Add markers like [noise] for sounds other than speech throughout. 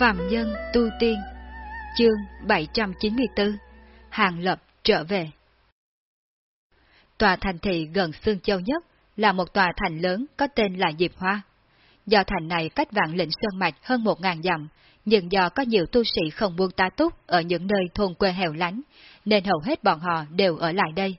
Phạm Nhân Tu Tiên Chương 794 Hàng Lập trở về Tòa thành thị gần Sương Châu nhất là một tòa thành lớn có tên là Diệp Hoa. Do thành này cách vạn lĩnh Sơn Mạch hơn một ngàn dặm, nhưng do có nhiều tu sĩ không buông tá túc ở những nơi thôn quê hẻo lánh, nên hầu hết bọn họ đều ở lại đây.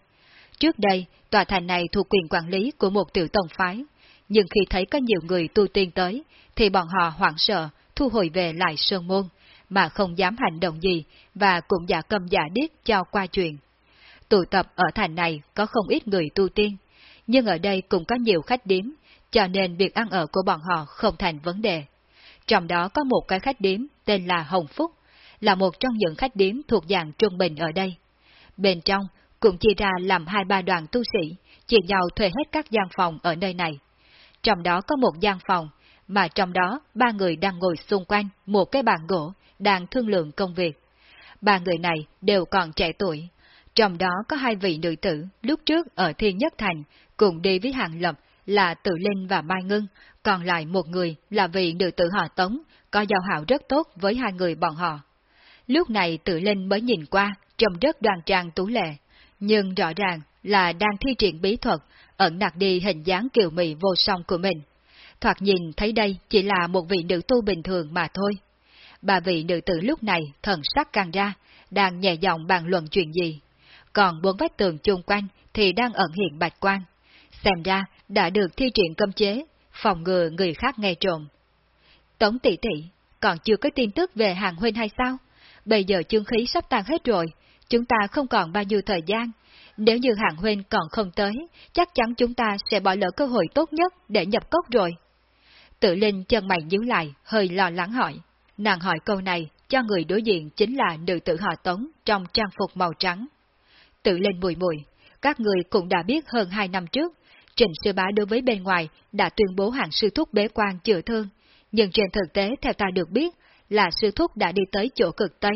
Trước đây, tòa thành này thuộc quyền quản lý của một tiểu tông phái, nhưng khi thấy có nhiều người tu tiên tới, thì bọn họ hoảng sợ, thu hồi về lại Sơn Môn, mà không dám hành động gì, và cũng giả cầm giả điếc cho qua chuyện. Tụ tập ở thành này có không ít người tu tiên, nhưng ở đây cũng có nhiều khách điếm, cho nên việc ăn ở của bọn họ không thành vấn đề. Trong đó có một cái khách điếm tên là Hồng Phúc, là một trong những khách điếm thuộc dạng trung bình ở đây. Bên trong cũng chia ra làm hai ba đoàn tu sĩ, chia nhau thuê hết các gian phòng ở nơi này. Trong đó có một gian phòng, mà trong đó ba người đang ngồi xung quanh một cái bàn gỗ, đang thương lượng công việc. Ba người này đều còn trẻ tuổi. Trong đó có hai vị nữ tử lúc trước ở Thiên Nhất Thành cùng đi với Hàng Lập là Tự Linh và Mai Ngưng, còn lại một người là vị nữ tử họ Tống, có giao hảo rất tốt với hai người bọn họ. Lúc này Tự Linh mới nhìn qua, trông rất đoàn trang tú lệ, nhưng rõ ràng là đang thi triển bí thuật, ẩn nặc đi hình dáng kiều mị vô song của mình. Thoạt nhìn thấy đây chỉ là một vị nữ tu bình thường mà thôi. Bà vị nữ tử lúc này thần sắc căng ra, đang nhẹ giọng bàn luận chuyện gì. Còn bốn vách tường chung quanh thì đang ẩn hiện bạch quan. Xem ra đã được thi triển cấm chế, phòng ngừa người khác nghe trộm. Tống tỷ tỷ, còn chưa có tin tức về hàng huynh hay sao? Bây giờ chương khí sắp tan hết rồi, chúng ta không còn bao nhiêu thời gian. Nếu như hạng huynh còn không tới, chắc chắn chúng ta sẽ bỏ lỡ cơ hội tốt nhất để nhập cốc rồi. Tự Linh chân mày nhíu lại, hơi lo lắng hỏi. Nàng hỏi câu này cho người đối diện chính là nữ tử họ Tống trong trang phục màu trắng. Tự Linh mùi mùi, các người cũng đã biết hơn hai năm trước, Trình Sư Bá đối với bên ngoài đã tuyên bố hàng sư thúc bế quan chữa thương, nhưng trên thực tế theo ta được biết là sư thúc đã đi tới chỗ cực Tây.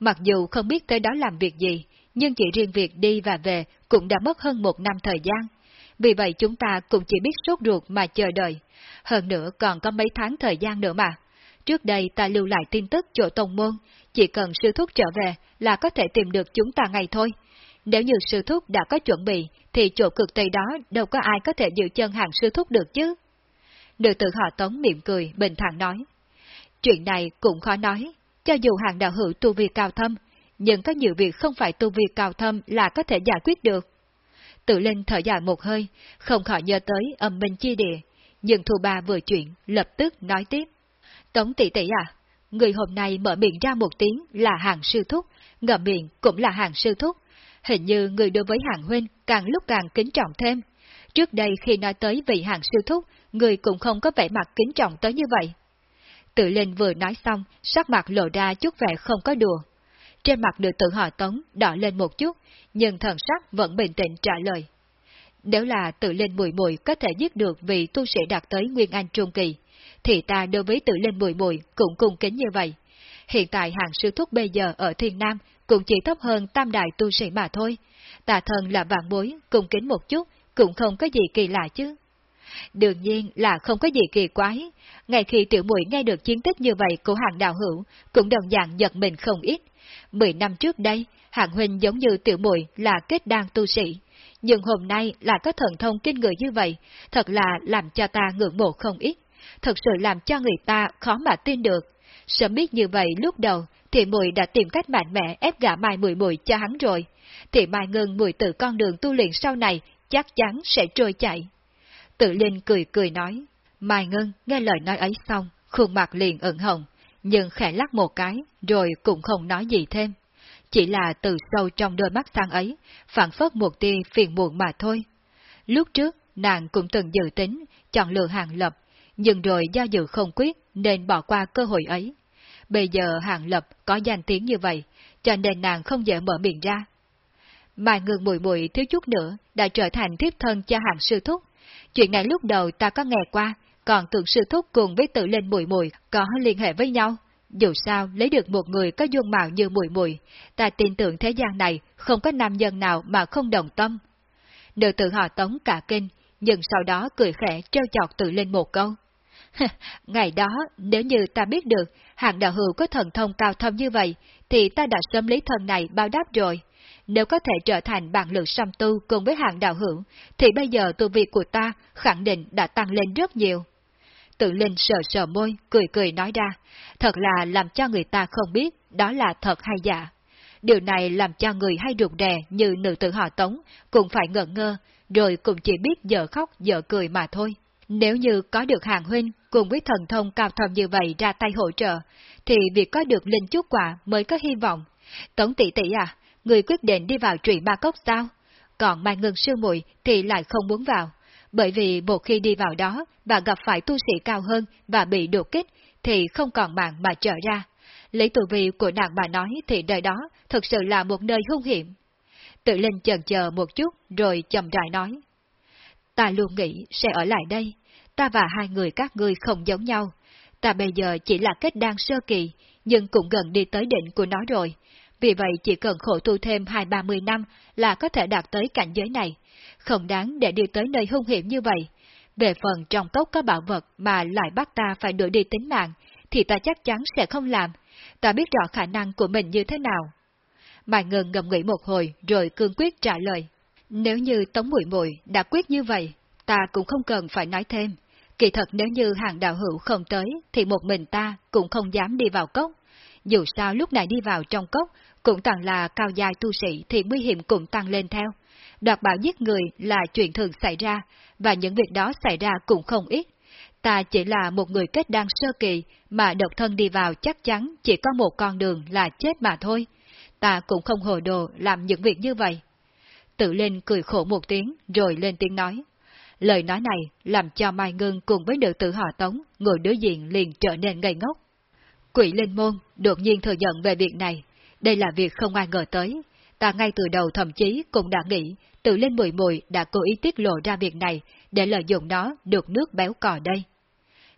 Mặc dù không biết tới đó làm việc gì, nhưng chỉ riêng việc đi và về cũng đã mất hơn một năm thời gian. Vì vậy chúng ta cũng chỉ biết sốt ruột mà chờ đợi. Hơn nữa còn có mấy tháng thời gian nữa mà. Trước đây ta lưu lại tin tức chỗ tông môn, chỉ cần sư thúc trở về là có thể tìm được chúng ta ngay thôi. Nếu như sư thúc đã có chuẩn bị, thì chỗ cực tây đó đâu có ai có thể giữ chân hàng sư thúc được chứ. Nữ tử họ tống mỉm cười, bình thản nói. Chuyện này cũng khó nói, cho dù hàng đạo hữu tu vi cao thâm, nhưng có nhiều việc không phải tu vi cao thâm là có thể giải quyết được. Tự Linh thở dài một hơi, không khỏi nhớ tới âm minh chi địa, nhưng Thu Ba vừa chuyện, lập tức nói tiếp. Tống tỷ tỷ à, người hôm nay mở miệng ra một tiếng là hàng sư thúc, ngậm miệng cũng là hàng sư thúc. Hình như người đối với hàng huynh càng lúc càng kính trọng thêm. Trước đây khi nói tới vị hàng sư thúc, người cũng không có vẻ mặt kính trọng tới như vậy. Tự Linh vừa nói xong, sắc mặt lộ ra chút vẻ không có đùa. Trên mặt nữ tử họ tống đỏ lên một chút, nhưng thần sắc vẫn bình tĩnh trả lời. Nếu là tự lên mùi mùi có thể giết được vị tu sĩ đạt tới Nguyên Anh Trung Kỳ, thì ta đối với tự lên mùi mùi cũng cung kính như vậy. Hiện tại hàng sư thúc bây giờ ở Thiên Nam cũng chỉ thấp hơn tam đại tu sĩ mà thôi. Tà thần là vạn bối, cung kính một chút, cũng không có gì kỳ lạ chứ. Đương nhiên là không có gì kỳ quái. Ngay khi tiểu muội nghe được chiến tích như vậy của hàng đạo hữu, cũng đồng dạng giật mình không ít. Mười năm trước đây, hạng huynh giống như tiểu muội là kết đan tu sĩ, nhưng hôm nay là có thần thông kinh người như vậy, thật là làm cho ta ngưỡng mộ không ít, thật sự làm cho người ta khó mà tin được. Sớm biết như vậy lúc đầu, thì muội đã tìm cách mạnh mẽ ép gã Mai Mùi Mùi cho hắn rồi, thì Mai Ngân mùi từ con đường tu luyện sau này chắc chắn sẽ trôi chạy. Tự Linh cười cười nói, Mai Ngân nghe lời nói ấy xong, khuôn mặt liền ẩn hồng, nhưng khẽ lắc một cái, rồi cũng không nói gì thêm. Chỉ là từ sâu trong đôi mắt sang ấy, phản phất một tia phiền muộn mà thôi. Lúc trước, nàng cũng từng dự tính, chọn lựa hàng lập, nhưng rồi do dự không quyết nên bỏ qua cơ hội ấy. Bây giờ hàng lập có danh tiếng như vậy, cho nên nàng không dễ mở miệng ra. Mai ngược mùi mùi thiếu chút nữa đã trở thành thiếp thân cho hàng sư thúc. Chuyện này lúc đầu ta có nghe qua, còn tưởng sư thúc cùng với tự lên mùi mùi có liên hệ với nhau. Dù sao, lấy được một người có dung mạo như mùi mùi, ta tin tưởng thế gian này không có nam nhân nào mà không đồng tâm. Nữ tử họ tống cả kinh, nhưng sau đó cười khẽ trêu chọc tự lên một câu. [laughs] Ngày đó, nếu như ta biết được hạng đạo hữu có thần thông cao thâm như vậy, thì ta đã sớm lấy thần này bao đáp rồi. Nếu có thể trở thành bạn lực song tu cùng với hạng đạo hữu, thì bây giờ tu vi của ta khẳng định đã tăng lên rất nhiều. Tự Linh sờ sờ môi, cười cười nói ra, thật là làm cho người ta không biết đó là thật hay giả. Điều này làm cho người hay rụt rè như nữ tử họ tống cũng phải ngẩn ngơ, rồi cũng chỉ biết dở khóc dở cười mà thôi. Nếu như có được hàng huynh cùng với thần thông cao thầm như vậy ra tay hỗ trợ, thì việc có được linh chút quả mới có hy vọng. Tống tỷ tỷ à, người quyết định đi vào trụy ba cốc sao? Còn Mai Ngân sư muội thì lại không muốn vào, bởi vì một khi đi vào đó và gặp phải tu sĩ cao hơn và bị đột kích, thì không còn mạng mà trở ra. Lấy tù vị của nàng bà nói thì nơi đó thực sự là một nơi hung hiểm. Tự Linh chần chờ một chút rồi chậm rãi nói. Ta luôn nghĩ sẽ ở lại đây, ta và hai người các ngươi không giống nhau. Ta bây giờ chỉ là kết đan sơ kỳ, nhưng cũng gần đi tới đỉnh của nó rồi. Vì vậy chỉ cần khổ tu thêm hai ba mươi năm là có thể đạt tới cảnh giới này. Không đáng để đi tới nơi hung hiểm như vậy. Về phần trong cốc có bảo vật mà lại bắt ta phải đuổi đi tính mạng, thì ta chắc chắn sẽ không làm. Ta biết rõ khả năng của mình như thế nào. Mai Ngân ngầm nghĩ một hồi rồi cương quyết trả lời. Nếu như Tống Mùi Mùi đã quyết như vậy, ta cũng không cần phải nói thêm. Kỳ thật nếu như hàng đạo hữu không tới, thì một mình ta cũng không dám đi vào cốc. Dù sao lúc này đi vào trong cốc, cũng toàn là cao dài tu sĩ thì nguy hiểm cũng tăng lên theo. Đoạt bảo giết người là chuyện thường xảy ra, và những việc đó xảy ra cũng không ít. Ta chỉ là một người kết đăng sơ kỳ, mà độc thân đi vào chắc chắn chỉ có một con đường là chết mà thôi. Ta cũng không hồ đồ làm những việc như vậy. Tự lên cười khổ một tiếng, rồi lên tiếng nói. Lời nói này làm cho Mai Ngân cùng với nữ tử họ Tống ngồi đối diện liền trở nên ngây ngốc. Quỷ Linh Môn đột nhiên thừa nhận về việc này. Đây là việc không ai ngờ tới. Ta ngay từ đầu thậm chí cũng đã nghĩ tự lên mùi mùi đã cố ý tiết lộ ra việc này để lợi dụng nó được nước béo cò đây.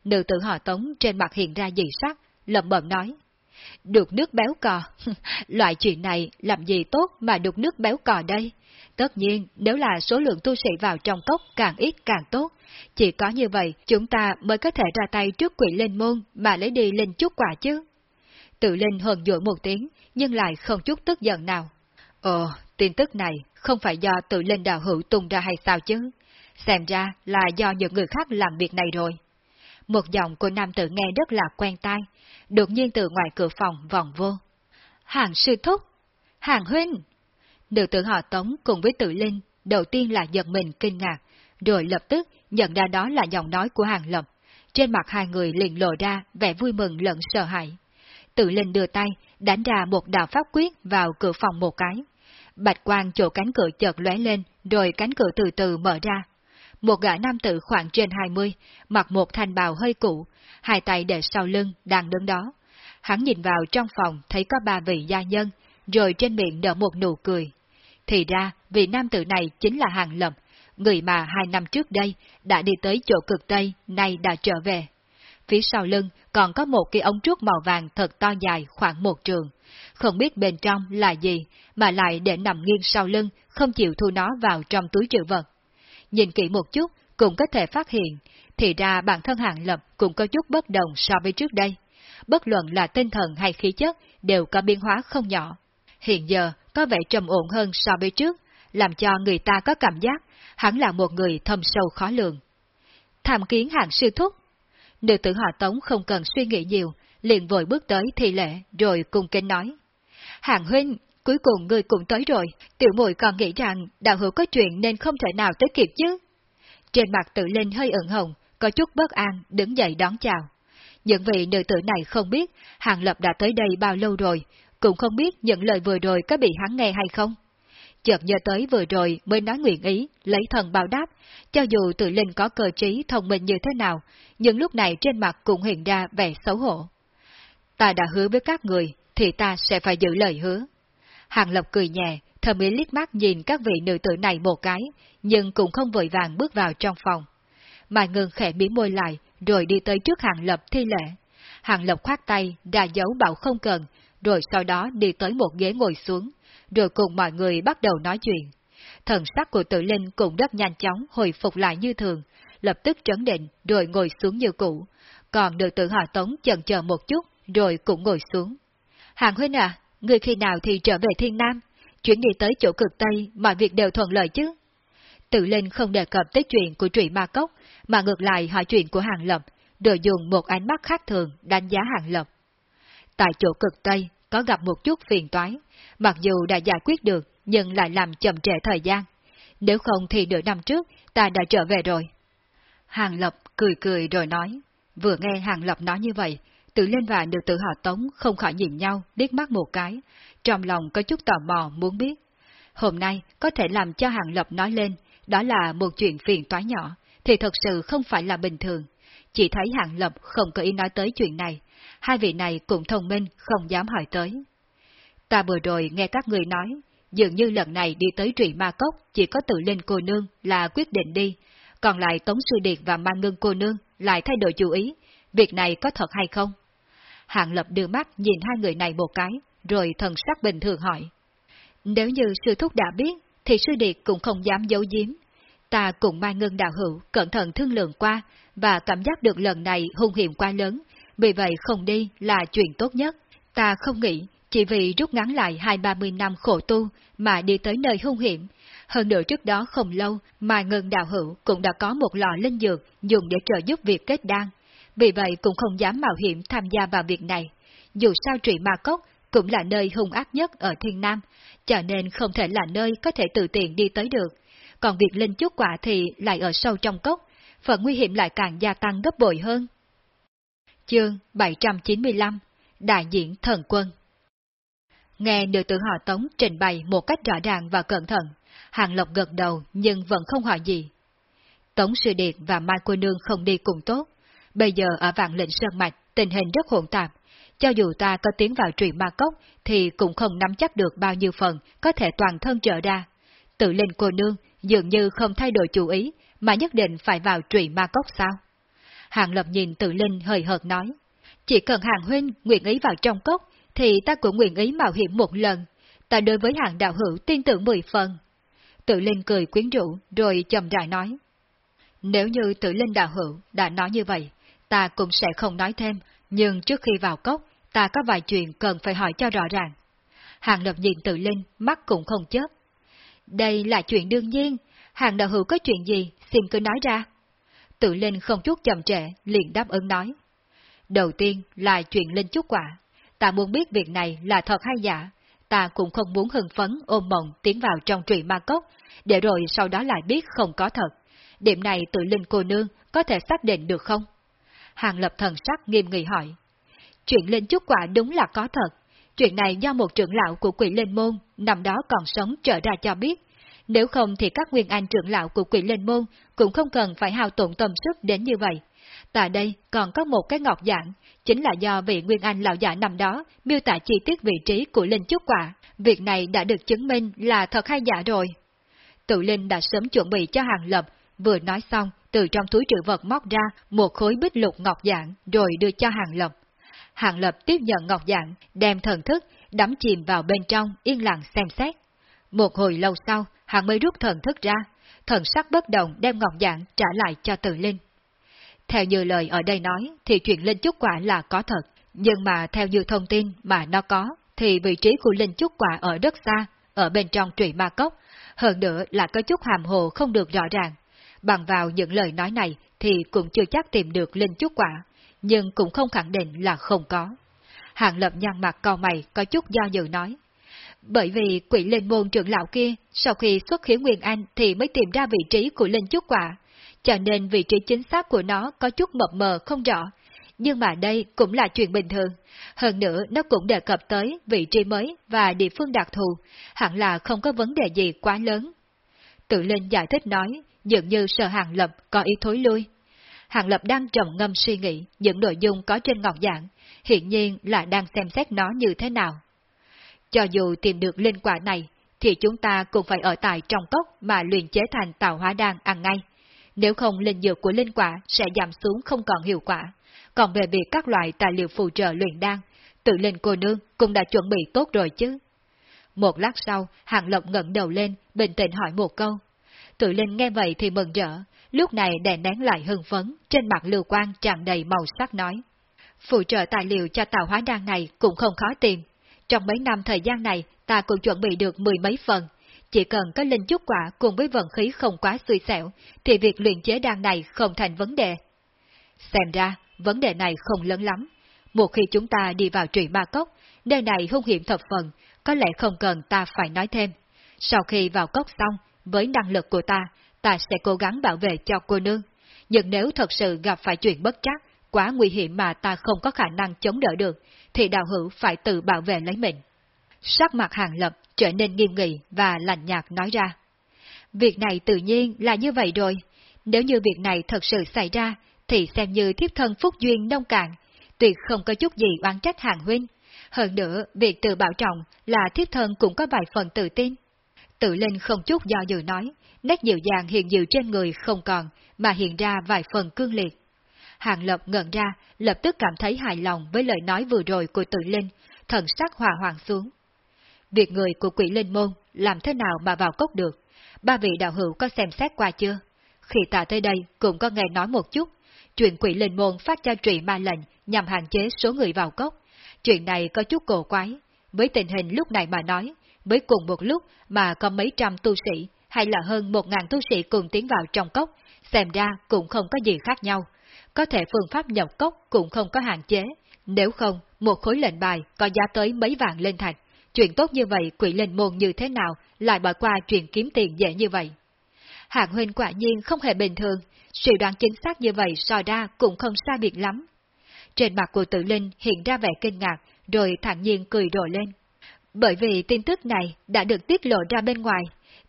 Nữ tử họ Tống trên mặt hiện ra dị sắc, lẩm bẩm nói. Được nước béo cò, [laughs] loại chuyện này làm gì tốt mà được nước béo cò đây? Tất nhiên, nếu là số lượng tu sĩ vào trong cốc càng ít càng tốt, chỉ có như vậy chúng ta mới có thể ra tay trước quỷ lên môn mà lấy đi lên chút quả chứ. Tự linh hờn dỗi một tiếng, nhưng lại không chút tức giận nào. Ồ, tin tức này không phải do tự linh đào hữu tung ra hay sao chứ? Xem ra là do những người khác làm việc này rồi. Một giọng của nam tử nghe rất là quen tai, đột nhiên từ ngoài cửa phòng vòng vô. Hàng sư thúc! Hàng huynh! Nữ tử họ tống cùng với tự linh, đầu tiên là giật mình kinh ngạc, rồi lập tức nhận ra đó là giọng nói của hàng lập. Trên mặt hai người liền lộ ra vẻ vui mừng lẫn sợ hãi. Tự linh đưa tay, đánh ra một đạo pháp quyết vào cửa phòng một cái. Bạch quang chỗ cánh cửa chợt lóe lên, rồi cánh cửa từ từ mở ra. Một gã nam tử khoảng trên hai mươi, mặc một thanh bào hơi cũ, hai tay để sau lưng, đang đứng đó. Hắn nhìn vào trong phòng thấy có ba vị gia nhân, rồi trên miệng nở một nụ cười. Thì ra, vị nam tử này chính là Hàng Lập, người mà hai năm trước đây đã đi tới chỗ cực Tây, nay đã trở về. Phía sau lưng còn có một cái ống trúc màu vàng thật to dài khoảng một trường. Không biết bên trong là gì, mà lại để nằm nghiêng sau lưng, không chịu thu nó vào trong túi trữ vật. Nhìn kỹ một chút, cũng có thể phát hiện, thì ra bản thân hạng Lập cũng có chút bất đồng so với trước đây. Bất luận là tinh thần hay khí chất đều có biến hóa không nhỏ. Hiện giờ có vẻ trầm ổn hơn so với trước, làm cho người ta có cảm giác hắn là một người thâm sâu khó lường. Tham kiến hạng sư thúc. Nữ tử họ tống không cần suy nghĩ nhiều, liền vội bước tới thi lễ rồi cùng kênh nói. Hàng huynh, cuối cùng người cũng tới rồi, tiểu muội còn nghĩ rằng đạo hữu có chuyện nên không thể nào tới kịp chứ. Trên mặt tự linh hơi ửng hồng, có chút bất an, đứng dậy đón chào. Những vị nữ tử này không biết Hàng Lập đã tới đây bao lâu rồi, cũng không biết những lời vừa rồi có bị hắn nghe hay không. Chợt nhớ tới vừa rồi mới nói nguyện ý, lấy thần báo đáp, cho dù tự linh có cơ trí thông minh như thế nào, nhưng lúc này trên mặt cũng hiện ra vẻ xấu hổ. Ta đã hứa với các người, thì ta sẽ phải giữ lời hứa. Hàng lộc cười nhẹ, thầm ý liếc mắt nhìn các vị nữ tử này một cái, nhưng cũng không vội vàng bước vào trong phòng. Mà ngừng khẽ mí môi lại, rồi đi tới trước Hàng Lập thi lễ. Hàng lộc khoát tay, đa dấu bảo không cần, rồi sau đó đi tới một ghế ngồi xuống, rồi cùng mọi người bắt đầu nói chuyện. Thần sắc của tự linh cũng rất nhanh chóng hồi phục lại như thường, lập tức trấn định rồi ngồi xuống như cũ, còn được tử họ tống chần chờ một chút rồi cũng ngồi xuống. Hàng huynh à, người khi nào thì trở về thiên nam, chuyển đi tới chỗ cực Tây mọi việc đều thuận lợi chứ. Tự Linh không đề cập tới chuyện của trụy ma cốc, mà ngược lại hỏi chuyện của hàng lập, rồi dùng một ánh mắt khác thường đánh giá hàng lập. Tại chỗ cực Tây có gặp một chút phiền toái, mặc dù đã giải quyết được nhưng lại làm chậm trễ thời gian. Nếu không thì nửa năm trước ta đã trở về rồi. Hàng Lập cười cười rồi nói, vừa nghe Hàng Lập nói như vậy, tự lên và được tự họ tống không khỏi nhìn nhau, liếc mắt một cái, trong lòng có chút tò mò muốn biết. Hôm nay có thể làm cho Hàng Lập nói lên, đó là một chuyện phiền toái nhỏ, thì thật sự không phải là bình thường. Chỉ thấy Hàng Lập không có ý nói tới chuyện này, hai vị này cũng thông minh, không dám hỏi tới. Ta vừa rồi nghe các người nói, dường như lần này đi tới trụy ma cốc chỉ có tự lên cô nương là quyết định đi, còn lại Tống Sư Điệt và Mang Ngưng cô nương lại thay đổi chú ý, việc này có thật hay không? Hạng Lập đưa mắt nhìn hai người này một cái, rồi thần sắc bình thường hỏi. Nếu như sư thúc đã biết, thì sư điệt cũng không dám giấu giếm. Ta cùng Mai Ngân đạo hữu cẩn thận thương lượng qua, và cảm giác được lần này hung hiểm quá lớn, vì vậy không đi là chuyện tốt nhất. Ta không nghĩ chỉ vì rút ngắn lại hai ba mươi năm khổ tu mà đi tới nơi hung hiểm. Hơn nữa trước đó không lâu, mà Ngân đạo hữu cũng đã có một lọ linh dược dùng để trợ giúp việc kết đan. Vì vậy cũng không dám mạo hiểm tham gia vào việc này. Dù sao trụy ma cốc cũng là nơi hung ác nhất ở thiên nam, cho nên không thể là nơi có thể tự tiện đi tới được. Còn việc linh chút quả thì lại ở sâu trong cốc, phần nguy hiểm lại càng gia tăng gấp bội hơn. Chương 795 Đại diện Thần Quân Nghe nữ tử họ Tống trình bày một cách rõ ràng và cẩn thận, Hàng Lộc gật đầu nhưng vẫn không hỏi gì. Tống Sư Điệt và Mai Cô Nương không đi cùng tốt. Bây giờ ở vạn lệnh Sơn Mạch, tình hình rất hỗn tạp. Cho dù ta có tiến vào trụy ma cốc, thì cũng không nắm chắc được bao nhiêu phần có thể toàn thân trở ra. Tự lên cô nương dường như không thay đổi chủ ý, mà nhất định phải vào trụy ma cốc sao? Hàng Lập nhìn tự linh hơi hợt nói, chỉ cần hàng huynh nguyện ý vào trong cốc, thì ta cũng nguyện ý mạo hiểm một lần. Ta đối với hàng đạo hữu tin tưởng mười phần. Tự linh cười quyến rũ, rồi chậm rãi nói. Nếu như tự linh đạo hữu đã nói như vậy, ta cũng sẽ không nói thêm, nhưng trước khi vào cốc, ta có vài chuyện cần phải hỏi cho rõ ràng. Hàng lập nhìn tự linh, mắt cũng không chớp. Đây là chuyện đương nhiên, hàng đạo hữu có chuyện gì, xin cứ nói ra. Tự linh không chút chậm trễ, liền đáp ứng nói. Đầu tiên là chuyện linh chút quả. Ta muốn biết việc này là thật hay giả. Ta cũng không muốn hưng phấn ôm mộng tiến vào trong trụy ma cốc, để rồi sau đó lại biết không có thật. Điểm này tự linh cô nương có thể xác định được không? Hàng lập thần sắc nghiêm nghị hỏi. Chuyện linh chút quả đúng là có thật. Chuyện này do một trưởng lão của quỷ linh môn năm đó còn sống trở ra cho biết. Nếu không thì các nguyên anh trưởng lão của quỷ linh môn cũng không cần phải hao tổn tâm sức đến như vậy. Tại đây còn có một cái ngọc dạng, chính là do vị Nguyên Anh lão giả nằm đó miêu tả chi tiết vị trí của Linh Chúc Quả. Việc này đã được chứng minh là thật hay giả rồi. Tự Linh đã sớm chuẩn bị cho hàng lập, vừa nói xong, từ trong túi trữ vật móc ra một khối bích lục ngọc dạng rồi đưa cho hàng lập. Hàng lập tiếp nhận ngọc dạng, đem thần thức, đắm chìm vào bên trong, yên lặng xem xét. Một hồi lâu sau, hắn mới rút thần thức ra, thần sắc bất động đem ngọc dạng trả lại cho tự linh. Theo như lời ở đây nói, thì chuyện linh chúc quả là có thật, nhưng mà theo như thông tin mà nó có, thì vị trí của linh chúc quả ở rất xa, ở bên trong trụy ma cốc, hơn nữa là có chút hàm hồ không được rõ ràng. Bằng vào những lời nói này thì cũng chưa chắc tìm được linh chúc quả, nhưng cũng không khẳng định là không có. Hàng lập nhăn mặt cau mày có chút do dự nói. Bởi vì quỷ linh môn trưởng lão kia, sau khi xuất khiếu Nguyên Anh thì mới tìm ra vị trí của linh chúc quả, cho nên vị trí chính xác của nó có chút mập mờ không rõ. Nhưng mà đây cũng là chuyện bình thường. Hơn nữa nó cũng đề cập tới vị trí mới và địa phương đặc thù, hẳn là không có vấn đề gì quá lớn. Tự lên giải thích nói, dường như sợ Hàng Lập có ý thối lui. Hàng Lập đang trầm ngâm suy nghĩ những nội dung có trên ngọc giảng, hiện nhiên là đang xem xét nó như thế nào. Cho dù tìm được linh quả này, thì chúng ta cũng phải ở tại trong cốc mà luyện chế thành tạo hóa đan ăn ngay. Nếu không linh dược của linh quả sẽ giảm xuống không còn hiệu quả. Còn về việc các loại tài liệu phụ trợ luyện đan, tự linh cô nương cũng đã chuẩn bị tốt rồi chứ. Một lát sau, Hàng Lộc ngẩng đầu lên, bình tĩnh hỏi một câu. Tự linh nghe vậy thì mừng rỡ, lúc này đè nén lại hưng phấn, trên mặt lưu quan tràn đầy màu sắc nói. Phụ trợ tài liệu cho tạo hóa đan này cũng không khó tìm. Trong mấy năm thời gian này, ta cũng chuẩn bị được mười mấy phần. Chỉ cần có linh chút quả cùng với vận khí không quá xui xẻo, thì việc luyện chế đan này không thành vấn đề. Xem ra, vấn đề này không lớn lắm. Một khi chúng ta đi vào trụy ma cốc, nơi này hung hiểm thập phần, có lẽ không cần ta phải nói thêm. Sau khi vào cốc xong, với năng lực của ta, ta sẽ cố gắng bảo vệ cho cô nương. Nhưng nếu thật sự gặp phải chuyện bất trắc, quá nguy hiểm mà ta không có khả năng chống đỡ được, thì đạo hữu phải tự bảo vệ lấy mình. Sắc mặt hàng lập trở nên nghiêm nghị và lạnh nhạt nói ra. Việc này tự nhiên là như vậy rồi. Nếu như việc này thật sự xảy ra, thì xem như thiếp thân phúc duyên nông cạn, tuyệt không có chút gì oán trách hàng huynh. Hơn nữa, việc tự bảo trọng là thiếp thân cũng có vài phần tự tin. Tự lên không chút do dự nói, nét dịu dàng hiện dịu trên người không còn, mà hiện ra vài phần cương liệt. Hàng Lập ngẩn ra, lập tức cảm thấy hài lòng với lời nói vừa rồi của tự linh, thần sắc hòa hoàng xuống. Việc người của quỷ linh môn làm thế nào mà vào cốc được? Ba vị đạo hữu có xem xét qua chưa? Khi ta tới đây cũng có nghe nói một chút, chuyện quỷ linh môn phát cho trụy ma lệnh nhằm hạn chế số người vào cốc. Chuyện này có chút cổ quái, với tình hình lúc này mà nói, với cùng một lúc mà có mấy trăm tu sĩ hay là hơn một ngàn tu sĩ cùng tiến vào trong cốc, xem ra cũng không có gì khác nhau. Có thể phương pháp nhập cốc cũng không có hạn chế, nếu không, một khối lệnh bài có giá tới mấy vàng lên thạch. Chuyện tốt như vậy quỷ linh môn như thế nào lại bỏ qua chuyện kiếm tiền dễ như vậy? Hạng huynh quả nhiên không hề bình thường, suy đoán chính xác như vậy so ra cũng không sai biệt lắm. Trên mặt của tự linh hiện ra vẻ kinh ngạc, rồi thản nhiên cười rộ lên. Bởi vì tin tức này đã được tiết lộ ra bên ngoài,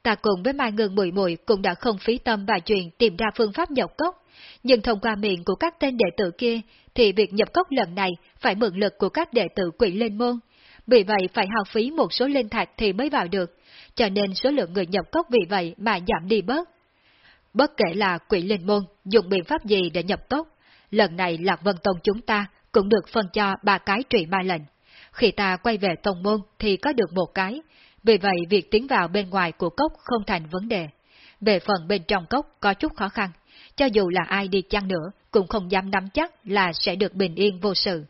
ta cùng với Mai Ngân Mùi Mùi cũng đã không phí tâm và chuyện tìm ra phương pháp nhập cốc. Nhưng thông qua miệng của các tên đệ tử kia, thì việc nhập cốc lần này phải mượn lực của các đệ tử quỷ lên môn. Vì vậy phải hao phí một số linh thạch thì mới vào được, cho nên số lượng người nhập cốc vì vậy mà giảm đi bớt. Bất kể là quỷ linh môn dùng biện pháp gì để nhập cốc, lần này Lạc Vân Tông chúng ta cũng được phân cho ba cái trụy ma lệnh. Khi ta quay về tông môn thì có được một cái, vì vậy việc tiến vào bên ngoài của cốc không thành vấn đề. Về phần bên trong cốc có chút khó khăn, cho dù là ai đi chăng nữa cũng không dám nắm chắc là sẽ được bình yên vô sự.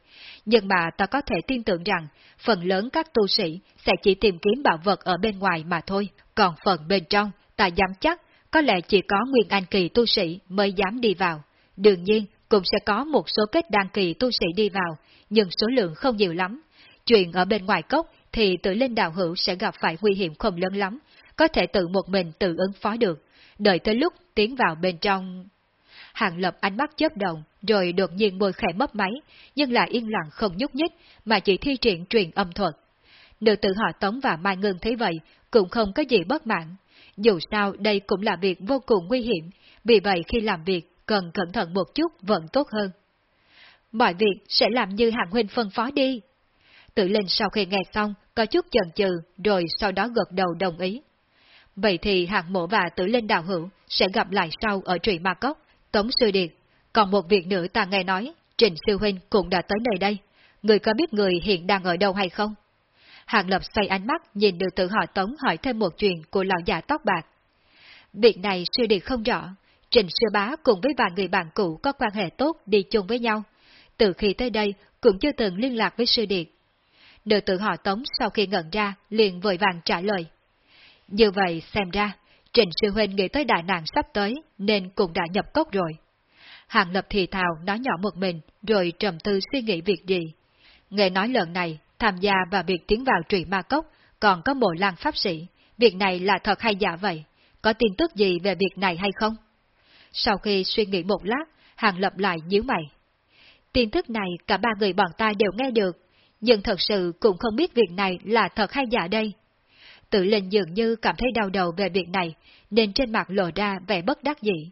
Nhưng mà ta có thể tin tưởng rằng phần lớn các tu sĩ sẽ chỉ tìm kiếm bảo vật ở bên ngoài mà thôi, còn phần bên trong ta dám chắc có lẽ chỉ có nguyên anh kỳ tu sĩ mới dám đi vào. Đương nhiên cũng sẽ có một số kết đăng kỳ tu sĩ đi vào, nhưng số lượng không nhiều lắm. Chuyện ở bên ngoài cốc thì tự linh đạo hữu sẽ gặp phải nguy hiểm không lớn lắm, có thể tự một mình tự ứng phó được. Đợi tới lúc tiến vào bên trong... Hàng lập ánh mắt chớp động, rồi đột nhiên môi khẽ mấp máy, nhưng lại yên lặng không nhúc nhích, mà chỉ thi triển truyền âm thuật. Nữ tử họ Tống và Mai Ngân thấy vậy, cũng không có gì bất mãn. Dù sao đây cũng là việc vô cùng nguy hiểm, vì vậy khi làm việc cần cẩn thận một chút vẫn tốt hơn. Mọi việc sẽ làm như hạng huynh phân phó đi. Tự linh sau khi nghe xong, có chút chần chừ, rồi sau đó gật đầu đồng ý. Vậy thì hạng mộ và tử linh đạo hữu sẽ gặp lại sau ở trụy ma cốc, tống sư điệt. Còn một việc nữa ta nghe nói, Trình Sư Huynh cũng đã tới nơi đây. Người có biết người hiện đang ở đâu hay không? Hàng Lập xoay ánh mắt nhìn được tự họ tống hỏi thêm một chuyện của lão già tóc bạc. Việc này sư điệt không rõ, Trình Sư Bá cùng với vài người bạn cũ có quan hệ tốt đi chung với nhau. Từ khi tới đây cũng chưa từng liên lạc với sư điệt. Nữ tử họ tống sau khi ngẩn ra liền vội vàng trả lời. Như vậy xem ra, Trình Sư Huynh nghĩ tới đại nạn sắp tới nên cũng đã nhập cốc rồi. Hàng lập thì thào nói nhỏ một mình rồi trầm tư suy nghĩ việc gì. Nghe nói lần này tham gia vào việc tiến vào trụy ma cốc còn có mộ lan pháp sĩ. Việc này là thật hay giả vậy? Có tin tức gì về việc này hay không? Sau khi suy nghĩ một lát, Hàng lập lại nhíu mày. Tin tức này cả ba người bọn ta đều nghe được, nhưng thật sự cũng không biết việc này là thật hay giả đây. Tự linh dường như cảm thấy đau đầu về việc này, nên trên mặt lộ ra vẻ bất đắc dĩ.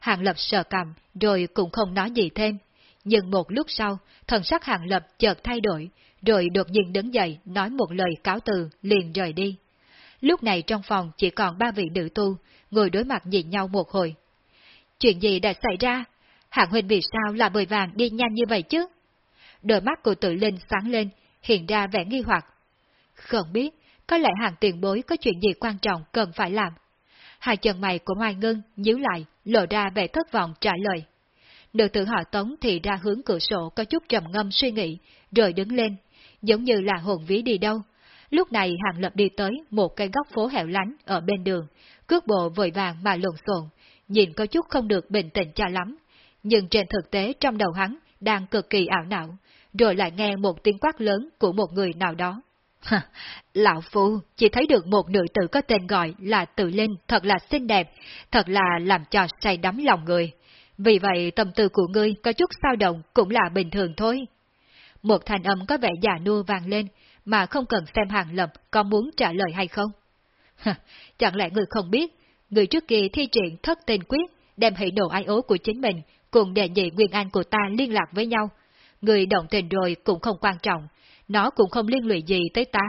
Hàng Lập sợ cầm, rồi cũng không nói gì thêm. Nhưng một lúc sau, thần sắc Hàng Lập chợt thay đổi, rồi đột nhiên đứng dậy nói một lời cáo từ, liền rời đi. Lúc này trong phòng chỉ còn ba vị nữ tu, ngồi đối mặt nhìn nhau một hồi. Chuyện gì đã xảy ra? Hạng huynh vì sao là bồi vàng đi nhanh như vậy chứ? Đôi mắt của tự linh sáng lên, hiện ra vẻ nghi hoặc. Không biết, có lẽ hàng tiền bối có chuyện gì quan trọng cần phải làm. Hai chân mày của Mai Ngân nhíu lại, lộ ra vẻ thất vọng trả lời. Nữ tử họ tống thì ra hướng cửa sổ có chút trầm ngâm suy nghĩ, rồi đứng lên, giống như là hồn ví đi đâu. Lúc này Hàng Lập đi tới một cái góc phố hẻo lánh ở bên đường, cước bộ vội vàng mà lộn xộn, nhìn có chút không được bình tĩnh cho lắm. Nhưng trên thực tế trong đầu hắn đang cực kỳ ảo não, rồi lại nghe một tiếng quát lớn của một người nào đó. Lão Phu chỉ thấy được một nữ tử có tên gọi là Tự Linh thật là xinh đẹp, thật là làm cho say đắm lòng người. Vì vậy tâm tư của ngươi có chút sao động cũng là bình thường thôi. Một thanh âm có vẻ già nua vang lên, mà không cần xem hàng lập có muốn trả lời hay không. Chẳng lẽ người không biết, người trước kia thi triển thất tên quyết, đem hỷ nộ ai ố của chính mình cùng đề nhị Nguyên Anh của ta liên lạc với nhau. Người động tình rồi cũng không quan trọng, nó cũng không liên lụy gì tới ta.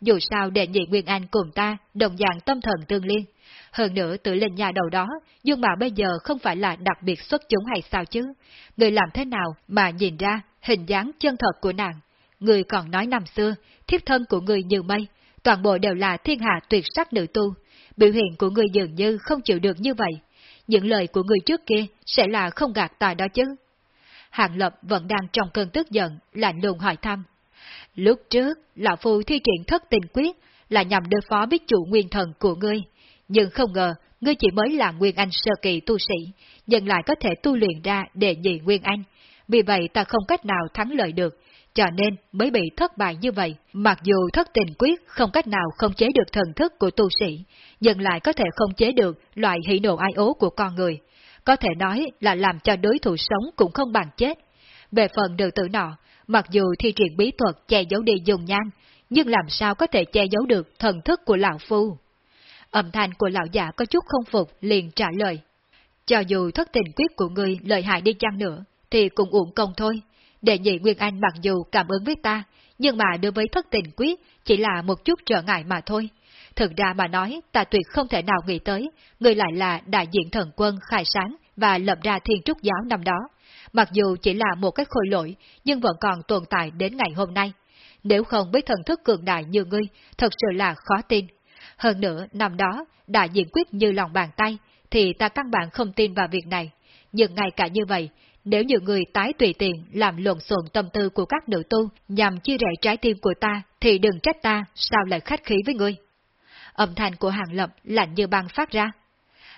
Dù sao đệ nhị Nguyên Anh cùng ta đồng dạng tâm thần tương liên. Hơn nữa tự lên nhà đầu đó, nhưng mà bây giờ không phải là đặc biệt xuất chúng hay sao chứ? Người làm thế nào mà nhìn ra hình dáng chân thật của nàng? Người còn nói năm xưa, thiếp thân của người như mây, toàn bộ đều là thiên hạ tuyệt sắc nữ tu. Biểu hiện của người dường như không chịu được như vậy. Những lời của người trước kia sẽ là không gạt ta đó chứ. Hàng Lập vẫn đang trong cơn tức giận, lạnh lùng hỏi thăm. Lúc trước, Lão Phu thi triển thất tình quyết là nhằm đối phó với chủ nguyên thần của ngươi, nhưng không ngờ ngươi chỉ mới là Nguyên Anh sơ kỳ tu sĩ, nhưng lại có thể tu luyện ra để nhị Nguyên Anh. Vì vậy ta không cách nào thắng lợi được, cho nên mới bị thất bại như vậy. Mặc dù thất tình quyết không cách nào không chế được thần thức của tu sĩ, nhưng lại có thể không chế được loại hỷ nộ ai ố của con người. Có thể nói là làm cho đối thủ sống cũng không bằng chết. Về phần nữ tử nọ, mặc dù thi triển bí thuật che giấu đi dùng nhan, nhưng làm sao có thể che giấu được thần thức của lão phu. Âm thanh của lão già có chút không phục liền trả lời. Cho dù thất tình quyết của ngươi lợi hại đi chăng nữa, thì cũng uổng công thôi. Đệ nhị Nguyên Anh mặc dù cảm ứng với ta, nhưng mà đối với thất tình quyết chỉ là một chút trở ngại mà thôi. Thực ra mà nói, ta tuyệt không thể nào nghĩ tới, người lại là đại diện thần quân khai sáng và lập ra thiên trúc giáo năm đó. Mặc dù chỉ là một cái khôi lỗi, nhưng vẫn còn tồn tại đến ngày hôm nay. Nếu không với thần thức cường đại như ngươi, thật sự là khó tin. Hơn nữa, năm đó, đại diện quyết như lòng bàn tay, thì ta căn bản không tin vào việc này. Nhưng ngay cả như vậy, nếu nhiều người tái tùy tiện làm lộn xộn tâm tư của các nữ tu nhằm chia rẽ trái tim của ta, thì đừng trách ta sao lại khách khí với ngươi. Âm thanh của hàng lập lạnh như băng phát ra.